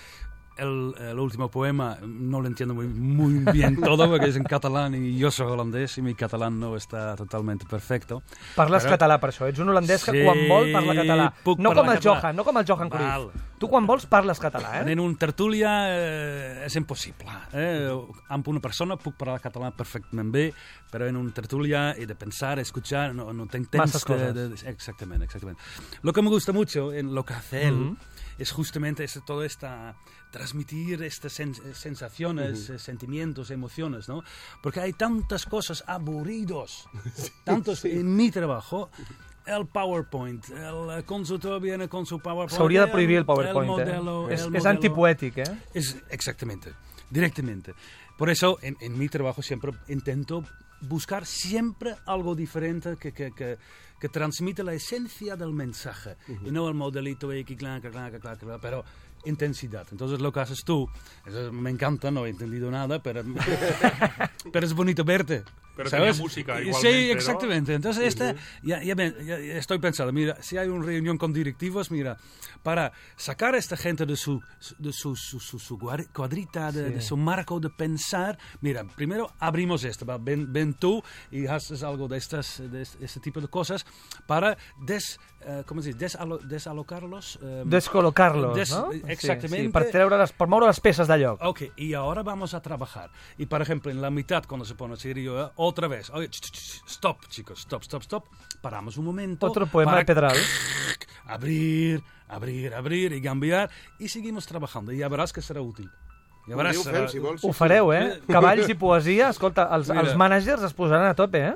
El, el último poema no lo entiendo muy, muy bien todo porque es en catalán y yo soy holandés y mi catalán no está totalmente perfecto. Parles Però- català per això, ets un holandès que Sí, quan vol parla català. puc No com el català. Johan, no com el Johan Cruyff. Val. Tu quan vols parles català, eh? En un tertúlia eh, és impossible. Eh? Amb una persona puc parlar català perfectament bé, però en un tertulia he de pensar, escuchar, no, no tengo temps Masas cosas. de, de- Exactamente, exactamente. Lo que me gusta mucho en lo que hace él Ujú. Es justamente ese- todo esta transmitir estas sen- sensaciones, eh, sentimientos, emociones, ¿no? Porque hay tantas cosas aburridos, tantos en mi trabajo. El PowerPoint, el consultor viene con su PowerPoint. S'hauria de prohibir el PowerPoint, modelo, eh? És modelo. antipoètic, eh? Es, exactamente, directamente. Por eso en, en mi trabajo siempre intento buscar siempre algo diferente que, que, que, que transmite la esencia del mensaje y no el modelito pero intensidad. Entonces lo que haces tú, me encanta, no he entendido nada, pero, pero es bonito verte. Pero ¿sabes? tenía música Y- igualmente, Sí, ¿no? exactamente. Entonces, esta, ya, ya me- ya- estoy pensando, mira, si hay una reunión con directivos, mira, para sacar a esta gente de su, de su, su, su- su cuadrita, de, Sí. de su marco de pensar, mira, primero abrimos esto, ven, ven tú y haces algo de, estas, de este tipo de cosas para des, eh, ¿cómo se dice? Desalo- desalocarlos. eh, Descol·locar-los, Des- no? exactamente. Sí, sí, treure les, per moure les peces de lloc. Ok, y ahora vamos a trabajar. Y por ejemplo, en la mitad, cuando se pone serio, ¿eh? otra vez. Oye, stop, chicos, stop, stop, stop. Paramos un momento. Otro poema para de Pedral. Abrir, abrir, abrir y cambiar. Y seguimos trabajando. Y ya verás que será útil. Ja Ho fem, si vols. Ho fareu, eh? Cavalls i poesia, escolta, els, Mira. els mànagers es posaran a tope, eh?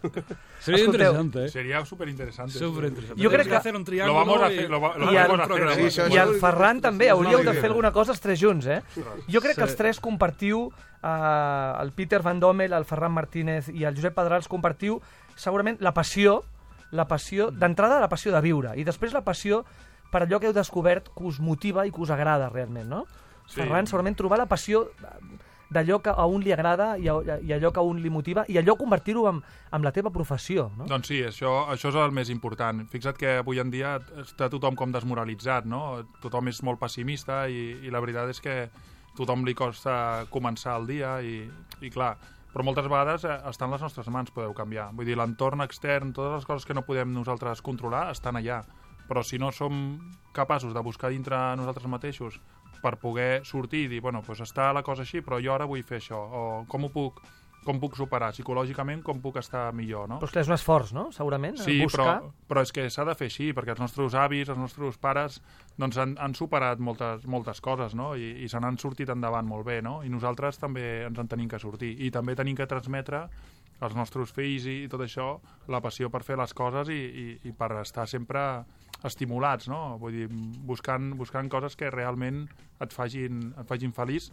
Sería Escolteu, interesante, ¿eh? Sería súper interesante. Súper interesante. Jo crec que- hacer un triángulo Lo vamos a y- hacer, lo, va- lo I el- vamos a hacer. Sí, això I el Ferran també, hauríeu de fer alguna cosa els tres junts, eh? Jo crec que els tres compartiu, eh, el Peter Van Dommel, el Ferran Martínez i el Josep Pedrals compartiu segurament la passió, la passió, d'entrada la passió de viure, i després la passió per allò que heu descobert que us motiva i que us agrada realment, no? Sí. Ferran, segurament trobar la passió d'allò que a un li agrada i, a, i allò que a un li motiva i allò convertir-ho en, en la teva professió, no? Doncs sí, això, això és el més important. Fixa't que avui en dia està tothom com desmoralitzat, no? Tothom és molt pessimista i, i la veritat és que tothom li costa començar el dia i, i clar, però moltes vegades eh, està en les nostres mans, podeu canviar. Vull dir, l'entorn extern, totes les coses que no podem nosaltres controlar estan allà. Però si no som capaços de buscar dintre nosaltres mateixos per poder sortir i dir, bueno, doncs està la cosa així, però jo ara vull fer això, o com ho puc, com puc superar psicològicament, com puc estar millor, no? Però és que és un esforç, no? Segurament, Sí, buscar... però, però és que s'ha de fer així, perquè els nostres avis, els nostres pares, doncs han, han superat moltes, moltes coses, no? I, i se n'han sortit endavant molt bé, no? I nosaltres també ens en tenim que sortir. I també tenim que transmetre els nostres fills i, i tot això, la passió per fer les coses i, i, i per estar sempre estimulats, no? Vull dir, buscant, buscant coses que realment et facin, et facin feliç.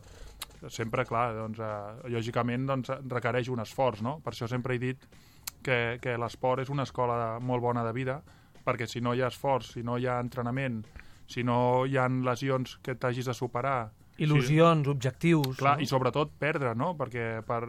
Sempre, clar, doncs, eh, lògicament doncs, requereix un esforç, no? Per això sempre he dit que, que l'esport és una escola molt bona de vida, perquè si no hi ha esforç, si no hi ha entrenament, si no hi ha lesions que t'hagis de superar... Il·lusions, si... objectius... Clar, no? i sobretot perdre, no? Perquè per...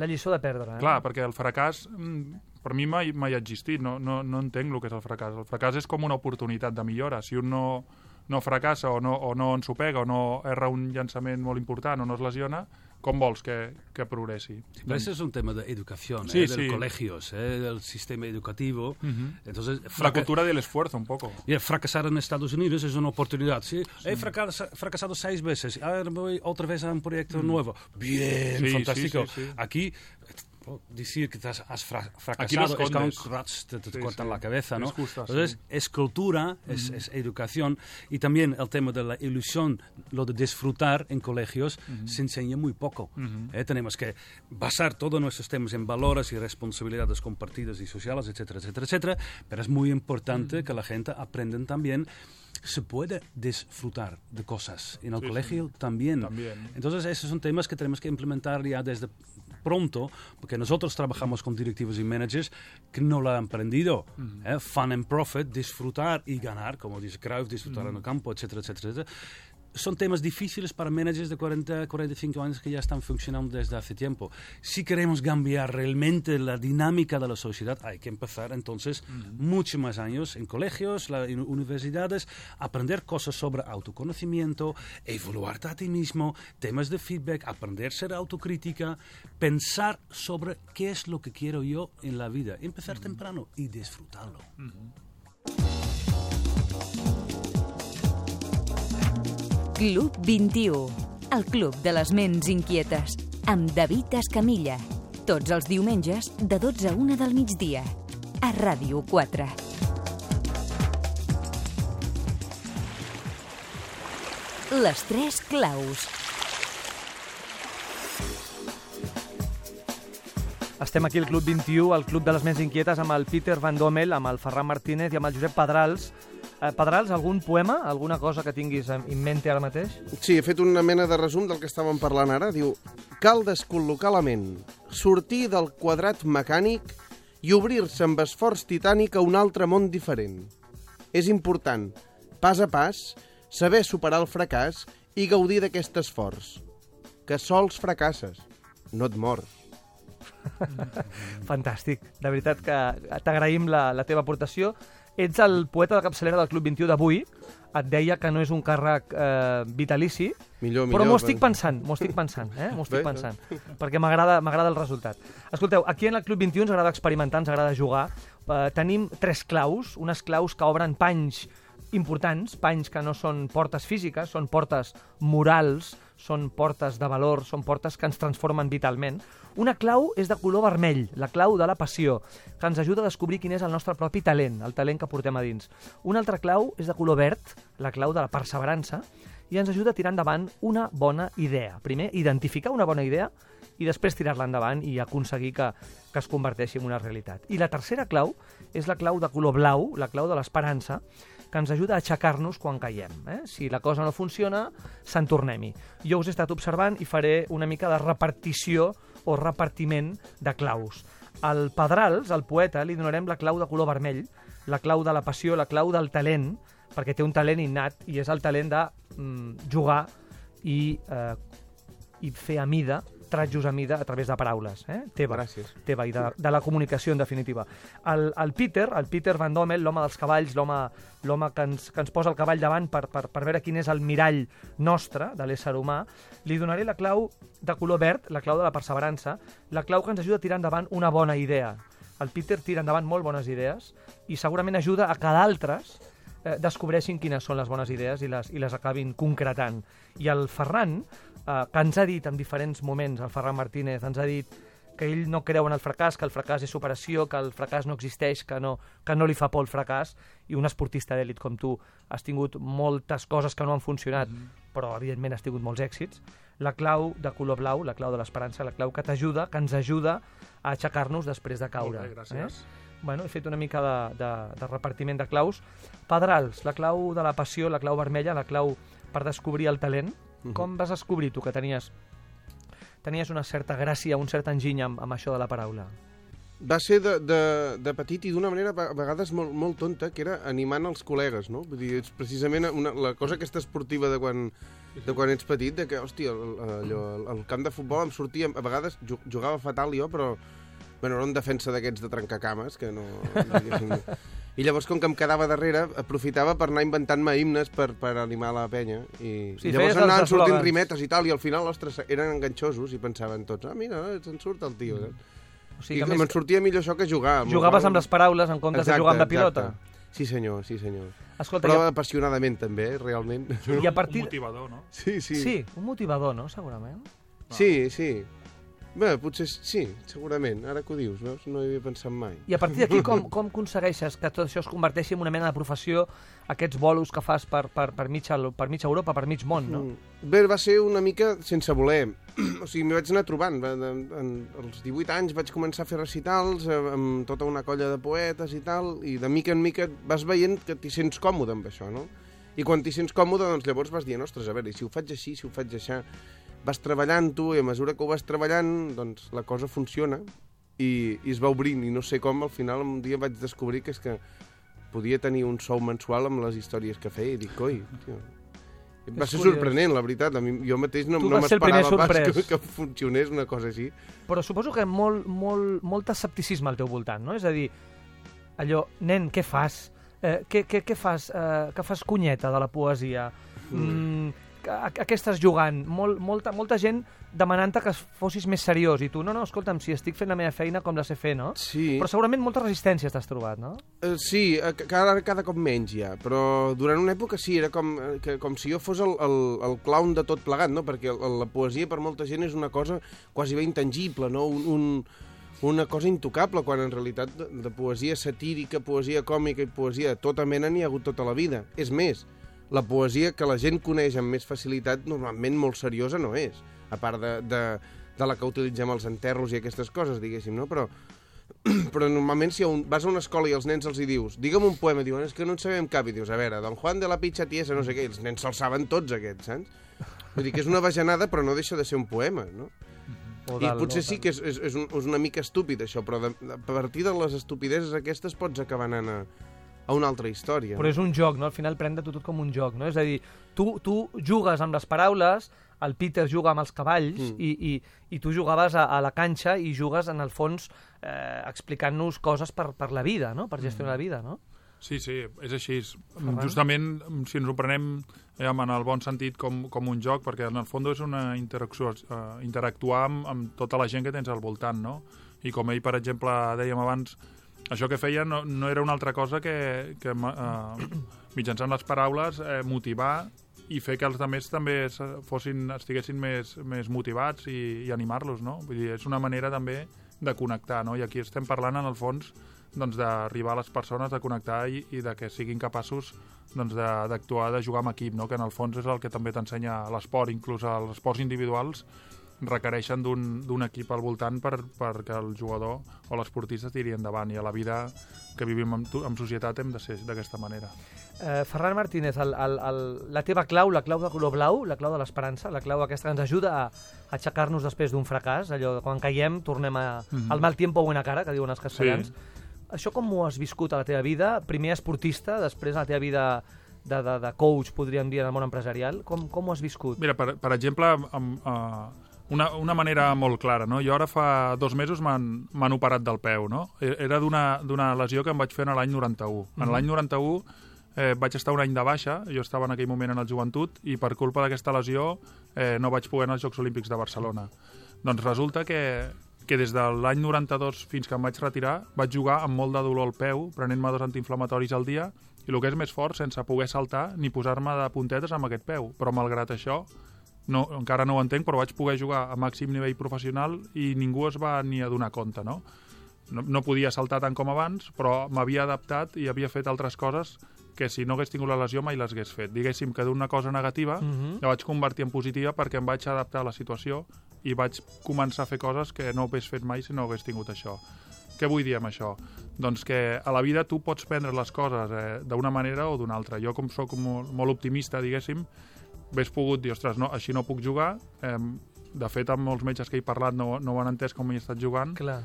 La lliçó de perdre. Eh? Clar, perquè el fracàs mm, per mi mai, mai ha existit, no, no, no entenc el que és el fracàs. El fracàs és com una oportunitat de millora. Si un no, no fracassa o no, o no ensopega o no erra un llançament molt important o no es lesiona, com vols que, que progresi? Pero ese es un tema de educación, Sí, ¿eh? del sí. colegios, ¿eh? del sistema educativo. Ujú. Entonces, La cultura del esfuerzo, un poco. y fracasar en Estados Unidos es una oportunidad. Sí, he fracasa- fracasado seis veces. Ahora voy otra vez a un proyecto nuevo. Bien, Sí, fantástico. sí, sí, sí. Aquí, decir que has, has fracasado es crutch, te, te Sí, cortan sí. la cabeza, ¿no? Es justo. Entonces, es cultura, es, es educación y también el tema de la ilusión, lo de disfrutar en colegios, se enseña muy poco. Eh, tenemos que basar todos nuestros temas en valores y responsabilidades compartidas y sociales, etcétera, etcétera, etcétera, pero es muy importante que la gente aprenda también se puede disfrutar de cosas en el Sí, colegio también. También. Entonces, esos son temas que tenemos que implementar ya desde pronto, porque nosotros trabajamos con directivos y managers que no lo han aprendido. ¿eh? Fun and profit, disfrutar y ganar, como dice Cruyff, disfrutar en el campo, etcétera, etcétera, etcétera. Son temas difíciles para managers de 40, 45 años que ya están funcionando desde hace tiempo. Si queremos cambiar realmente la dinámica de la sociedad, hay que empezar entonces muchos más años en colegios, la- en universidades, aprender cosas sobre autoconocimiento, evaluarte a ti mismo, temas de feedback, aprender a ser autocrítica, pensar sobre qué es lo que quiero yo en la vida, empezar temprano y disfrutarlo. Club 21, el club de les ments inquietes, amb David Escamilla. Tots els diumenges de 12 a 1 del migdia, a Ràdio 4. Les tres claus. Estem aquí al Club 21, el Club de les Ments Inquietes, amb el Peter Van Dommel, amb el Ferran Martínez i amb el Josep Pedrals. Eh, Pedrals, algun poema, alguna cosa que tinguis en en mente ara mateix? Sí, he fet una mena de resum del que estàvem parlant ara. Diu, cal descol·locar la ment, sortir del quadrat mecànic i obrir-se amb esforç titànic a un altre món diferent. És important, pas a pas, saber superar el fracàs i gaudir d'aquest esforç. Que sols fracasses, no et mors. Fantàstic. De veritat que t'agraïm la, la teva aportació. Ets el poeta de capçalera del Club 21 d'avui. Et deia que no és un càrrec eh, vitalici, Millor, millor. però m'ho estic pensant, m'ho estic pensant, eh? M'ho estic Bé, pensant, perquè m'agrada el resultat. Escolteu, aquí en el Club 21 ens agrada experimentar, ens agrada jugar. Eh, tenim tres claus, unes claus que obren panys importants, panys que no són portes físiques, són portes morals, són portes de valor, són portes que ens transformen vitalment. Una clau és de color vermell, la clau de la passió, que ens ajuda a descobrir quin és el nostre propi talent, el talent que portem a dins. Una altra clau és de color verd, la clau de la perseverança, i ens ajuda a tirar endavant una bona idea. Primer, identificar una bona idea i després tirar-la endavant i aconseguir que, que es converteixi en una realitat. I la tercera clau és la clau de color blau, la clau de l'esperança, que ens ajuda a aixecar-nos quan caiem. Eh? Si la cosa no funciona, se'n tornem-hi. Jo us he estat observant i faré una mica de repartició o repartiment de claus. Al Pedrals, al poeta, li donarem la clau de color vermell, la clau de la passió, la clau del talent, perquè té un talent innat i és el talent de mm, jugar i, eh, i fer a mida, trajos a mida a través de paraules, eh? teva, Gràcies. teva i de, de la comunicació en definitiva. El, el Peter, el Peter Van Dommel, l'home dels cavalls, l'home l'home que, ens, que ens posa el cavall davant per, per, per veure quin és el mirall nostre de l'ésser humà, li donaré la clau de color verd, la clau de la perseverança, la clau que ens ajuda a tirar endavant una bona idea. El Peter tira endavant molt bones idees i segurament ajuda a que d'altres eh, descobreixin quines són les bones idees i les, i les acabin concretant. I el Ferran, eh, que ens ha dit en diferents moments, el Ferran Martínez, ens ha dit que ell no creu en el fracàs, que el fracàs és superació, que el fracàs no existeix, que no, que no li fa por el fracàs, i un esportista d'èlit com tu has tingut moltes coses que no han funcionat, però evidentment has tingut molts èxits. La clau de color blau, la clau de l'esperança, la clau que t'ajuda, que ens ajuda a aixecar-nos després de caure. Molt bé, gràcies. Eh? Bueno, he fet una mica de, de, de repartiment de claus. Pedrals, la clau de la passió, la clau vermella, la clau per descobrir el talent. Mhm. Com vas descobrir tu que tenies tenies una certa gràcia, un cert enginy amb, amb això de la paraula? Va ser de, de, de petit i d'una manera a vegades molt, molt tonta, que era animant els col·legues, no? Vull dir, és precisament una, la cosa aquesta esportiva de quan, de quan ets petit, de que, hòstia, el, allò, el camp de futbol em sortia, a vegades ju- jugava fatal jo, però bueno, era un defensa d'aquests de trencacames, que no... I llavors, com que em quedava darrere, aprofitava per anar inventant-me himnes per, per animar la penya. I, Sí, i llavors anaven sortint rimetes i tal, i al final, ostres, eren enganxosos i pensaven tots, ah, mira, se'n surt el tio. Mm. Eh? O I sigui, que que me'n més, sortia millor això que jugar. amb jugaves amb les paraules en comptes de jugar amb la pilota. Sí, senyor, sí, senyor. Escolta, Però i a, apassionadament, també, eh, realment. i a partir... Un motivador, no? Sí, sí. Sí, un motivador, no?, segurament. Sí, sí. Bé, potser sí, segurament. Ara que ho dius, veus? No hi havia pensat mai. I a partir d'aquí, com, com aconsegueixes que tot això es converteixi en una mena de professió, aquests bolos que fas per, per, per, mitja, per mitja Europa, per mig món, no? Mm. Bé, va ser una mica sense voler. o sigui, m'hi vaig anar trobant. En, als 18 anys vaig començar a fer recitals eh, amb tota una colla de poetes i tal, i de mica en mica vas veient que t'hi sents còmode amb això, no? I quan t'hi sents còmode, doncs llavors vas dient, ostres, a veure, si ho faig així, si ho faig així... Vas treballant-ho i a mesura que ho vas treballant, doncs la cosa funciona i, i es va obrint. I no sé com, al final un dia vaig descobrir que és que podia tenir un sou mensual amb les històries que feia i dic, coi, tio, va ser sorprenent, la veritat. A mi, jo mateix no, Tu no m'esperava pas que, que funcionés una cosa així. Però suposo que molt, molt, molt escepticisme al teu voltant, no? És a dir, allò, nen, què fas? Eh, què, què, què fas? Eh, que fas cunyeta de la poesia? Mm, a, a què estàs jugant? Molt, molta, molta gent demanant-te que fossis més seriós i tu, no, no, escolta'm, si estic fent la meva feina com la sé fer, no? Sí, Però segurament moltes resistències t'has trobat, no? eh, sí eh, cada, cada cop menys ja, però durant una època sí, era com, eh, que, com si jo fos el, el, el clown de tot plegat, no? perquè el, la poesia per molta gent és una cosa quasi bé intangible, no? un, un, una cosa intocable, quan en realitat de, de poesia satírica, poesia còmica i poesia de tota mena n'hi ha hagut tota la vida. És més, la poesia que la gent coneix amb més facilitat normalment molt seriosa no és, a part de, de, de la que utilitzem als enterros i aquestes coses, diguéssim, no? Però, però normalment si un, vas a una escola i als nens els hi dius digue'm un poema, diuen, és que no en sabem cap i dius, a veure, Don Juan de la Picha Tiesa, no sé què, els nens se'ls saben tots aquests, saps? Vull dir que és una bajanada però no deixa de ser un poema, no? O I potser sí que és, és, és, un, és una mica estúpid això, però de, a partir de les estupideses aquestes pots acabar anant a, a una altra història. Però és un joc, no? Al final pren de tu tot com un joc, no? És a dir, tu, tu jugues amb les paraules, el Peter juga amb els cavalls Mm. i, i, i tu jugaves a, a la canxa i jugues, en el fons, eh, explicant-nos coses per, per la vida, no? Per gestionar la vida, no? Sí, sí, és així. Ferran? Justament, si ens ho prenem eh, en el bon sentit com, com un joc, perquè en el fons és una interacció, eh, interactuar amb, amb tota la gent que tens al voltant, no? I com ell, per exemple, dèiem abans, això que feia no, no era una altra cosa que, que eh, mitjançant les paraules, eh, motivar i fer que els altres també fossin, estiguessin més, més motivats i, i animar-los, no? Vull dir, és una manera també de connectar, no? I aquí estem parlant, en el fons, doncs, d'arribar a les persones, de connectar i, i de que siguin capaços doncs, d'actuar, de, de jugar amb equip, no? que en el fons és el que també t'ensenya l'esport, inclús els esports individuals requereixen d'un equip al voltant per, perquè el jugador o l'esportista tiri endavant i a la vida que vivim en, tu- en societat hem de ser d'aquesta manera. Eh, Ferran Martínez, el, el, el, la teva clau, la clau de color blau, la clau de l'esperança, la clau aquesta que ens ajuda a, aixecar-nos després d'un fracàs, allò de quan caiem tornem a, Mhm. al mal tiempo buena cara, que diuen els castellans. Això com ho has viscut a la teva vida? Primer esportista, després a la teva vida de, de, de coach, podríem dir, en el món empresarial. Com, com ho has viscut? Mira, per, per exemple, amb, uh, una, una manera molt clara, no? Jo ara fa dos mesos m'han operat del peu, no? E- Era d'una lesió que em vaig fer en l'any 91. En Mhm. l'any 91 eh, vaig estar un any de baixa, jo estava en aquell moment en el joventut, i per culpa d'aquesta lesió eh, no vaig poder anar als Jocs Olímpics de Barcelona. Doncs resulta que, que des de l'any 92 fins que em vaig retirar vaig jugar amb molt de dolor al peu, prenent-me dos antiinflamatoris al dia, i el que és més fort, sense poder saltar ni posar-me de puntetes amb aquest peu. Però malgrat això, no, encara no ho entenc, però vaig poder jugar a màxim nivell professional i ningú es va ni adonar compte, no? No, no podia saltar tant com abans, però m'havia adaptat i havia fet altres coses que si no hagués tingut la lesió mai les hagués fet. Diguéssim que d'una cosa negativa Mhm. mm -hmm. la vaig convertir en positiva perquè em vaig adaptar a la situació i vaig començar a fer coses que no hagués fet mai si no hagués tingut això. Què vull dir amb això? Doncs que a la vida tu pots prendre les coses eh, d'una manera o d'una altra. Jo, com sóc molt, molt optimista, diguéssim, hagués pogut dir, ostres, no, així no puc jugar. Eh, de fet, amb molts metges que he parlat no, no ho han entès com he estat jugant. Clar.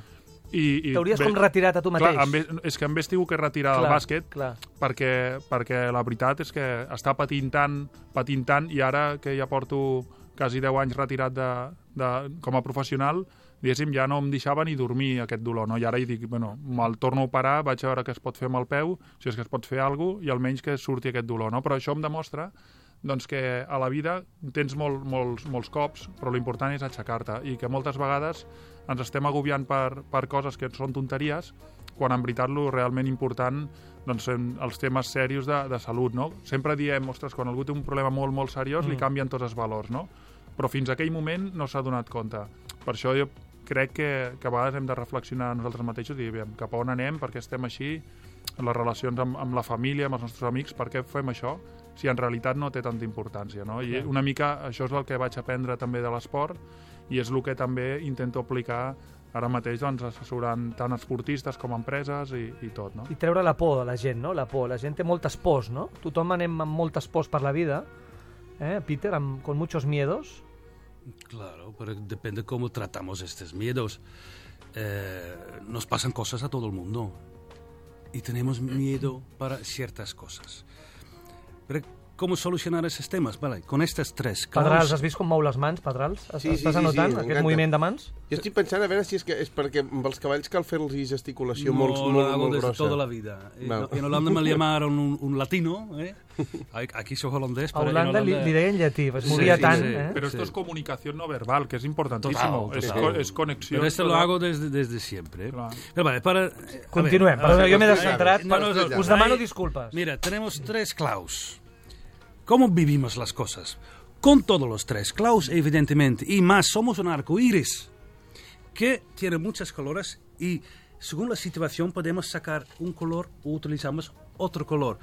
I, i T'hauries com retirat a tu mateix. Clar, em és que em tingut que retirar Clar, del bàsquet Clar. perquè, perquè la veritat és que està patint tant, patint tant, i ara que ja porto quasi 10 anys retirat de, de, com a professional, diguéssim, ja no em deixava ni dormir aquest dolor, no? I ara hi dic, bueno, me'l torno a operar, vaig a veure què es pot fer amb el peu, si és que es pot fer alguna cosa, i almenys que surti aquest dolor, no? Però això em demostra doncs que a la vida tens molt, molts, molts cops, però l'important és aixecar-te i que moltes vegades ens estem agobiant per, per coses que són tonteries quan en veritat lo realment important doncs, són els temes serios de, de salut. No? Sempre diem, ostres, quan algú té un problema molt, molt seriós, mm. li canvien tots els valors, no? però fins a aquell moment no s'ha donat compte. Per això jo crec que, que a vegades hem de reflexionar nosaltres mateixos i dir, "Aviam, cap a on anem, per què estem així, en les relacions amb, amb la família, amb els nostres amics, per què fem això, si en realitat no té tanta importància. No? I una mica això és el que vaig aprendre també de l'esport i és el que també intento aplicar ara mateix doncs, assessorant tant esportistes com empreses i, i tot. No? I treure la por de la gent, no? La por. La gent té moltes pors, no? Tothom anem amb moltes pors per la vida. Eh, Peter, amb, con muchos miedos. Claro, pero depende cómo tratamos estos miedos. Eh, nos pasan cosas a todo el mundo y tenemos miedo para ciertas cosas. Pero ¿cómo solucionar esos temas? Vale, con estas tres Pedrals, has vist com mou les mans, Pedrals? Sí, sí, Estàs sí, anotant sí, aquest m'encanta. moviment de mans? Jo estic pensant a veure si és, que és perquè amb els cavalls cal fer-los gesticulació no molt, molt, hago molt desde grossa. toda la vida. Eh, Vale. no- En Holanda me llamaron un, un latino. ¿eh? Aquí soy holandés. A pero en Holanda li, li deien llatí, es Sí, movia sí, tant, sí. eh? Però esto Sí. es comunicación no verbal, que es importantísimo. Total, es, total. co- es conexión. Pero esto lo hago desde, desde siempre. ¿eh? Claro. Pero vale, para... Continuem, ver, jo m'he no, descentrat. no, No, no, us demano disculpes. Mira, tenemos tres claus. ¿Cómo vivimos las cosas? Con todos los tres claus, evidentemente, y más, somos un arco iris que tiene muchos colores y según la situación podemos sacar un color o utilizamos otro color.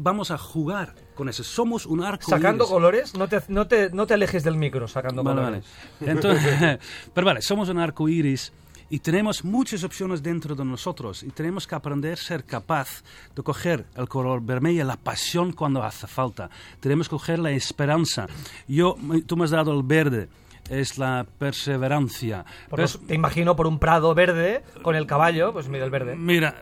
Vamos a jugar con eso. Somos un arco Sacando iris. colores, no te, no, te, no te alejes del micro sacando Vale, vale. colores. Entonces, pero vale, somos un arco iris y tenemos muchas opciones dentro de nosotros y tenemos que aprender a ser capaz de coger el color vermelho, la pasión cuando hace falta. Tenemos que coger la esperanza. Yo, tú me has dado el verde, es la perseverancia. Por Pers- lo- te imagino por un prado verde con el caballo, pues mira el verde. Mira,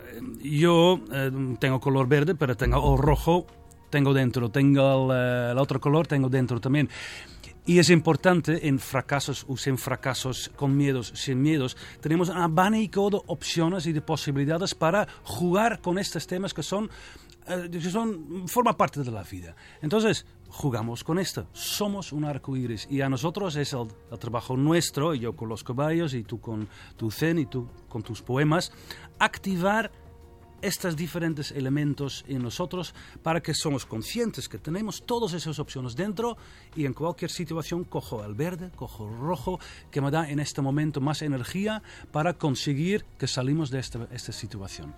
yo eh, tengo color verde, pero tengo el rojo, tengo dentro, tengo el, eh, el otro color, tengo dentro también. Y es importante en fracasos o sin fracasos, con miedos, sin miedos, tenemos un abanico de opciones y de posibilidades para jugar con estos temas que son, eh, que son forma parte de la vida. Entonces, jugamos con esto. Somos un arco iris y a nosotros es el, el trabajo nuestro, yo con los caballos y tú con tu zen y tú con tus poemas, activar estos diferentes elementos en nosotros para que somos conscientes que tenemos todas esas opciones dentro y en cualquier situación cojo el verde, cojo el rojo, que me da en este momento más energía para conseguir que salimos de esta, esta situación.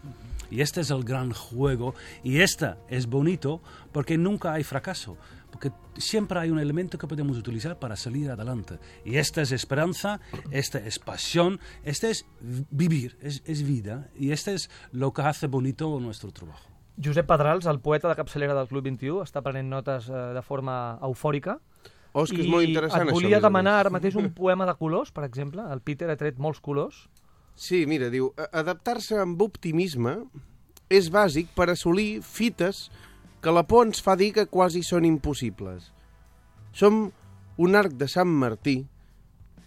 Y este es el gran juego y esta es bonito porque nunca hay fracaso. Porque siempre hay un elemento que podemos utilizar para salir adelante. Y esta es esperanza, esta es pasión, este es vivir, es, es vida. Y este es lo que hace bonito nuestro trabajo. Josep Pedrals, el poeta de capçalera del Club 21, està prenent notes eh, de forma eufòrica. Oh, és que és molt interessant, et això. volia a més a demanar ara mateix un poema de colors, per exemple. El Peter ha tret molts colors. Sí, mira, diu, "A- adaptar-se amb optimisme és bàsic per assolir fites que la por ens fa dir que quasi són impossibles. Som un arc de Sant Martí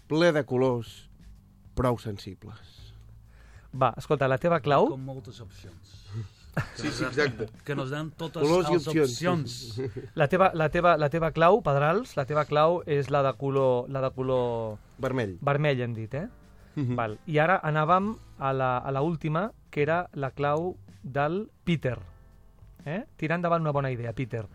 ple de colors prou sensibles. Va, escolta, la teva clau... Con muchas opciones. Sí, sí, exacte. Que nos dan todas Colors i las opcions. opciones. La teva, la, teva, la teva clau, Pedrals, la teva clau és la de color, la de color Vermell. vermell, hem dit, eh? Mhm. Val. I ara anàvem a la, a la última, que era la clau del Peter. Eh? Tirar endavant una bona idea, Peter.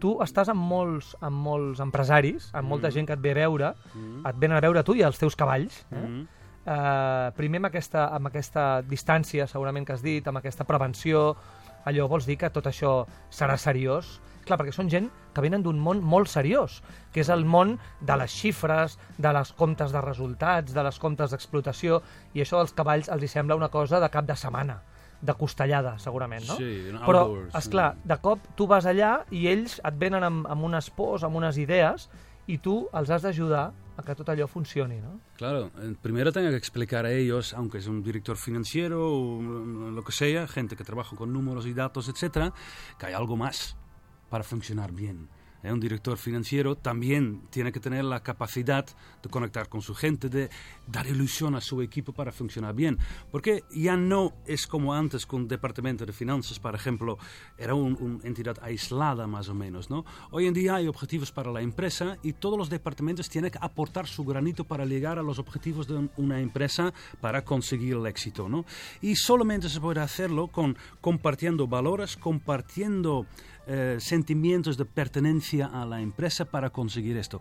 Tu estàs amb molts, amb molts empresaris, amb molta gent que et ve a veure, et venen a veure tu i els teus cavalls. Eh? Mhm. Eh, primer amb aquesta, amb aquesta distància, segurament que has dit, amb aquesta prevenció, allò vols dir que tot això serà seriós? Clar, perquè són gent que venen d'un món molt seriós, que és el món de les xifres, de les comptes de resultats, de les comptes d'explotació, i això dels cavalls els hi sembla una cosa de cap de setmana de costellada, segurament, no? Sí, Però, outdoors, esclar, de cop tu vas allà i ells et venen amb, amb unes pors, amb unes idees, i tu els has d'ajudar a que tot allò funcioni, ¿no? Claro, eh, primero tengo que explicar a ellos, aunque es un director financiero o mm, lo que sea, gente que trabaja con números y datos, etcétera, que hay algo más para funcionar bien. Eh, Un director financiero también tiene que tener la capacidad de conectar con su gente, de dar ilusión a su equipo para funcionar bien. Porque ya no es como antes con el departamento de finanzas, por ejemplo, era un- una entidad aislada más o menos. ¿no? Hoy en día hay objetivos para la empresa y todos los departamentos tienen que aportar su granito para llegar a los objetivos de un- una empresa para conseguir el éxito. ¿no? Y solamente se puede hacerlo con compartiendo valores, compartiendo eh, sentimientos de pertenencia a la empresa para conseguir esto.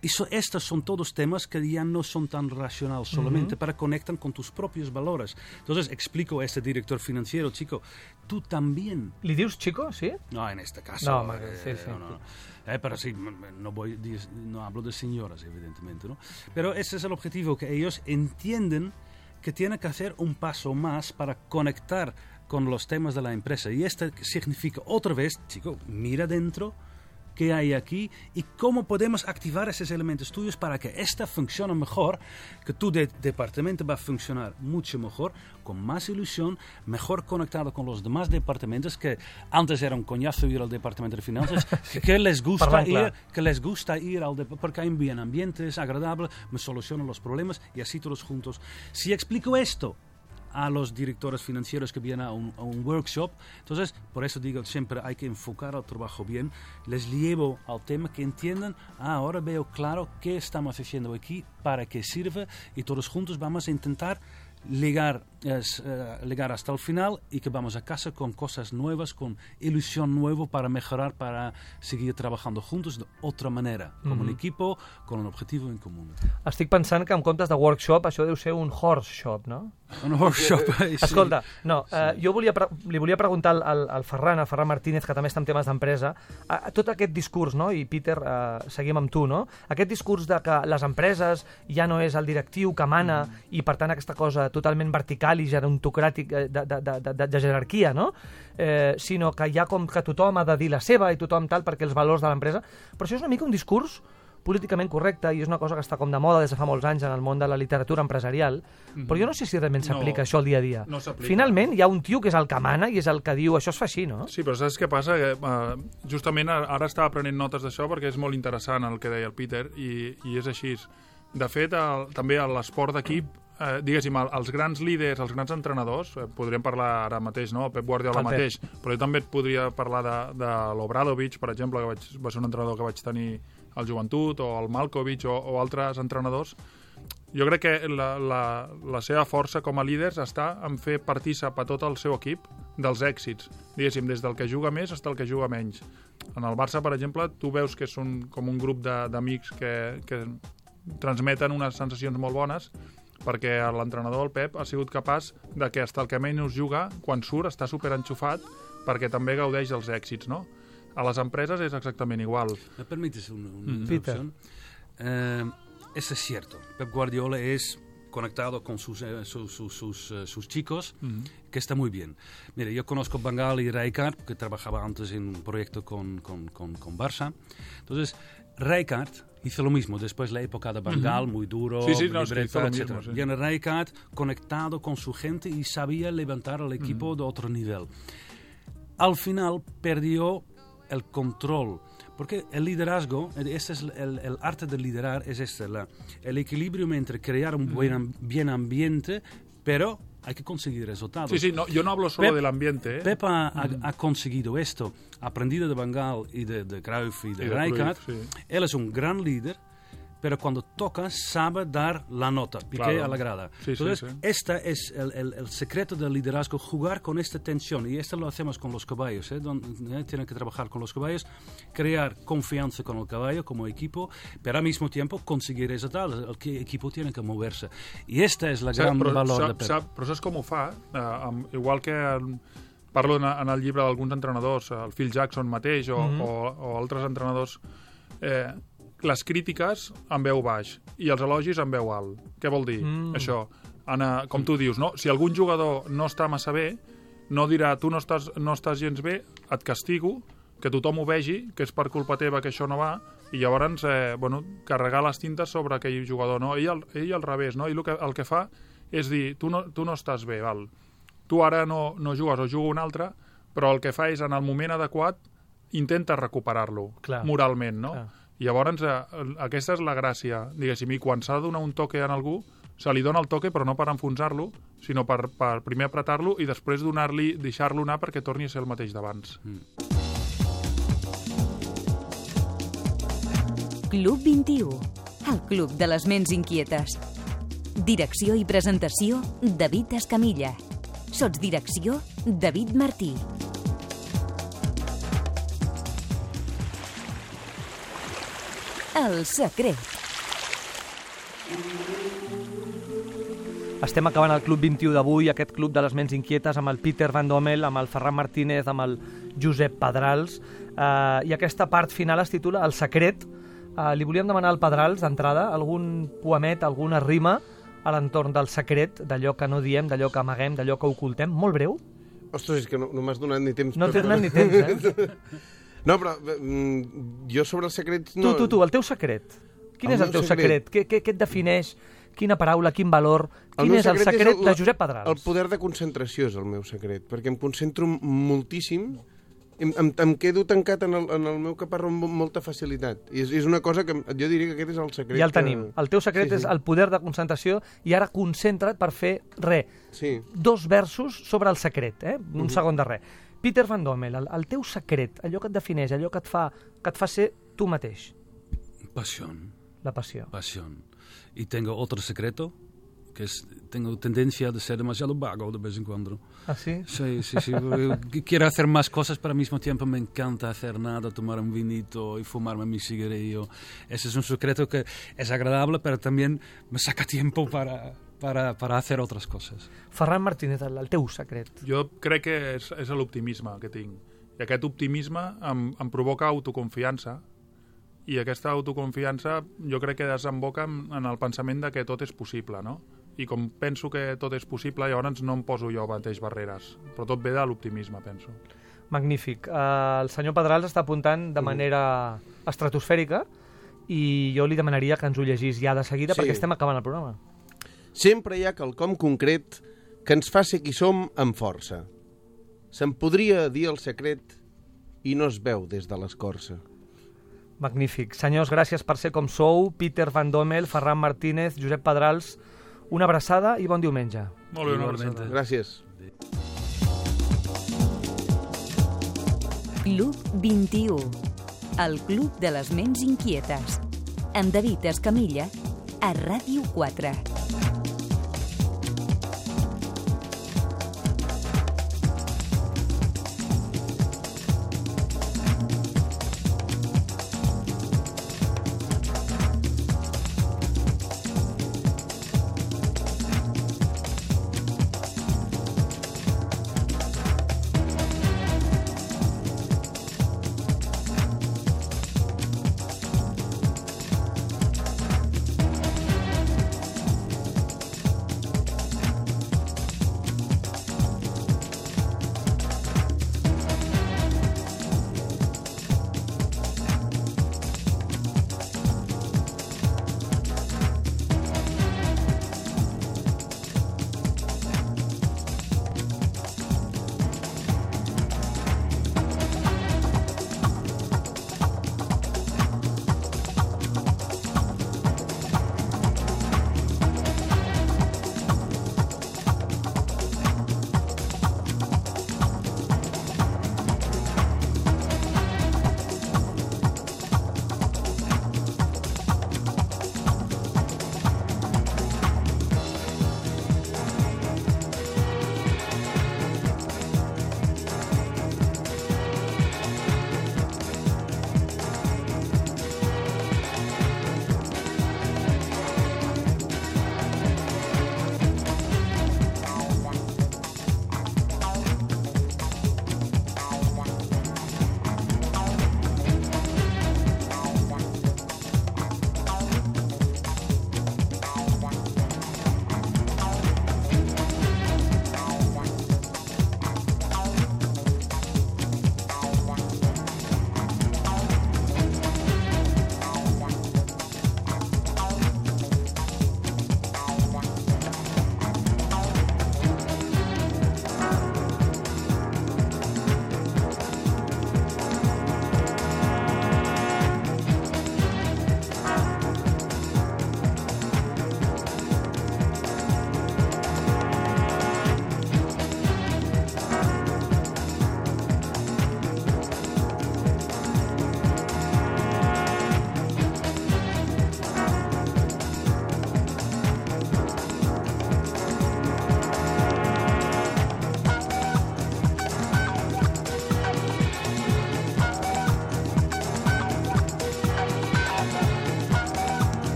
Y so- estos son todos temas que ya no son tan racionales solamente, para conectan con tus propios valores. Entonces explico a este director financiero, chico, tú también Li dius chico, sí? no, en este caso. No, eh, sí, sí. no, no. Eh, pero sí, no, voy, no hablo de señoras, evidentemente, ¿no? Pero ese es el objetivo, que ellos entienden que tienen que hacer un paso más para conectar con los temas de la empresa. Y esto significa, otra vez, chico, mira dentro qué hay aquí y cómo podemos activar esos elementos tuyos para que esta funcione mejor, que tu de- departamento va a funcionar mucho mejor, con más ilusión, mejor conectado con los demás departamentos que antes era un coñazo ir al departamento de finanzas, que, les gusta ir, que les gusta ir al porque hay un bien ambiente, es agradable, me solucionan los problemas y así todos juntos. Si explico esto a los directores financieros que vienen a un, a un workshop. Entonces, por eso digo siempre hay que enfocar al trabajo bien. Les llevo al tema que entiendan, ah, ahora veo claro qué estamos haciendo aquí, para qué sirve y todos juntos vamos a intentar llegar, es, eh, llegar hasta el final y que vamos a casa con cosas nuevas, con ilusión nueva para mejorar, para seguir trabajando juntos de otra manera, como un equipo, con un objetivo en común. Estic pensant que en comptes de workshop això deu ser un horse shop, no? Un workshop. sí. Escolta, no, eh, jo volia li volia preguntar al, al, al Ferran, al Ferran Martínez, que també està en temes d'empresa, a, a tot aquest discurs, no? i Peter, eh, seguim amb tu, no? aquest discurs de que les empreses ja no és el directiu que mana i per tant aquesta cosa totalment vertical i gerontocràtic eh, de, de, de, de, de jerarquia, no? eh, sinó que ha com que tothom ha de dir la seva i tothom tal perquè els valors de l'empresa, però això és una mica un discurs políticament correcte i és una cosa que està com de moda des de fa molts anys en el món de la literatura empresarial, però jo no sé si realment s'aplica No, això al dia a dia. no. Finalment hi ha un tio que és el que mana i és el que diu això es fa així, no? Sí, però saps què passa? Que, uh, justament ara estava prenent notes d'això perquè és molt interessant el que deia el Peter i, i és així. De fet, el, també a l'esport d'equip, eh, diguéssim, el, els grans líders, els grans entrenadors, eh, podríem parlar ara mateix, no? Pep Guardiola El mateix, però jo també et podria parlar de, de l'Obradovic, per exemple, que vaig, va ser un entrenador que vaig tenir al Joventut, o el Malkovich, o, o altres entrenadors, jo crec que la, la, la seva força com a líders està en fer partícip a tot el seu equip dels èxits, diguéssim, des del que juga més fins al que juga menys. En el Barça, per exemple, tu veus que és un, com un grup d'amics que, que transmeten unes sensacions molt bones perquè l'entrenador, el Pep, ha sigut capaç de que hasta el que menys juga, quan surt, està super enxufat perquè també gaudeix dels èxits, no? A les empreses és exactament igual. ¿Me permites una, una Mm. interrupción? Eh, eso es cierto. Pep Guardiola es conectado con sus, eh, sus, sus, sus, eh, sus chicos, que está muy bien. Mire, yo conozco Bangal y Rijkaard, que trabajaba antes en un proyecto con, con, con, con Barça. Entonces, Rijkaard hizo lo mismo, después la época de Bangal, muy duro, Sí, sí, no, es que mismo, sí. Viene Rijkaard conectado con su gente y sabía levantar al equipo de otro nivel al final perdió el control. Porque el liderazgo, este es el, el arte de liderar, es este, la- el equilibrio entre crear un buen bien ambiente, pero hay que conseguir resultados. Sí, sí, no, yo no hablo solo Pep- del ambiente, ¿eh? Pep ha, ha- ha conseguido esto, aprendido de Bangal y de, de Cruyff y de, Y de Rijkaard. Cruyff, sí. Él es un gran líder, pero cuando toca sabe dar la nota, piqué Claro. a la grada. Sí, sí, Entonces, sí. este es el, el- el secreto del liderazgo, jugar con esta tensión. Y esto lo hacemos con los caballos, ¿eh? Donde, ¿eh? tienen que trabajar con los caballos, crear confianza con el caballo como equipo, pero al mismo tiempo conseguir resultados. El equipo tiene que moverse. Y esta es la gran però, valor de sap, Pep. sap, però saps com ho fa? Uh, amb, igual que en, parlo en, en el llibre d'alguns entrenadors, el Phil Jackson mateix o, Mhm. o, o altres entrenadors, eh, les crítiques en veu baix i els elogis en veu alt. Què vol dir Mm. això? Eh, com tu dius, no? si algun jugador no està massa bé, no dirà tu no estàs, no estàs gens bé, et castigo, que tothom ho vegi, que és per culpa teva que això no va, i llavors eh, bueno, carregar les tintes sobre aquell jugador. No? Ell, al, ell al revés, no? ell el que, el que fa és dir tu no, tu no estàs bé, val? tu ara no, no jugues o juga un altre, però el que fa és en el moment adequat intenta recuperar-lo moralment, no? Clar. Llavors eh, aquesta és la gràcia, diguéssim, i quan s'ha de donar un toque en algú, se li dona el toque però no per enfonsar-lo, sinó per, per primer apretar-lo i després donar-li, deixar-lo anar perquè torni a ser el mateix d'abans. Club 21, el club de les ments inquietes. Direcció i presentació, David Escamilla. Sotsdirecció, David Martí. El secret. Estem acabant el Club 21 d'avui, aquest club de les ments inquietes, amb el Peter Van Dommel, amb el Ferran Martínez, amb el Josep Pedrals, eh, i aquesta part final es titula El secret. Eh, li volíem demanar al Pedrals, d'entrada, algun poemet, alguna rima a l'entorn del secret, d'allò que no diem, d'allò que amaguem, d'allò que ocultem, molt breu. Ostres, és que no, no m'has donat ni temps. No per- tens ni temps, eh? No, però mm, jo sobre els secrets... Tu, No... tu, tu, el teu secret. Quin El és el teu secret? secret? Què, què, què et defineix? Quina paraula, quin valor? El Quin és el secret és el- de Josep Pedrals? El poder de concentració és el meu secret, perquè em concentro moltíssim, em, em, em quedo tancat en el, en el meu caparró amb molta facilitat. I és, és una cosa que jo diria que aquest és el secret. Ja el que- tenim. El teu secret Sí, sí. és el poder de concentració i ara concentra't per fer, re, Sí. dos versos sobre el secret, eh? Un segon de res. Peter Van Dommel, el, el teu secret, allò que et defineix, allò que et fa, que et fa ser tu mateix, Pasión, la passió. pasión. Y tengo otro secreto, que es, tengo tendencia de ser demasiado vago de vez en cuando. Ah, sí? Sí, sí, sí. Quiero hacer más cosas, pero al mismo tiempo me encanta hacer nada, tomar un vinito y fumarme mi cigarrillo. Ese es un secreto que es agradable, pero también me saca tiempo para, para, para hacer otras cosas. Ferran Martínez, el, el teu secret. Jo crec que és, és l'optimisme que tinc. I aquest optimisme em, em provoca autoconfiança i aquesta autoconfiança jo crec que desemboca en, en el pensament de que tot és possible, no? I com penso que tot és possible, llavors no em poso jo mateix barreres. Però tot ve de l'optimisme, penso. Magnífic. Uh, el senyor Pedrals està apuntant de manera estratosfèrica i jo li demanaria que ens ho llegís ja de seguida Sí. perquè estem acabant el programa. Sempre hi ha quelcom concret que ens fa ser qui som amb força. Se'n podria dir el secret i no es veu des de l'escorça. Magnífic. Senyors, gràcies per ser com sou. Peter Van Dommel, Ferran Martínez, Josep Pedrals, una abraçada i bon diumenge. Molt bé, una abraçada. Gràcies. Club 21, el club de les ments inquietes. Amb David Escamilla, a Ràdio 4.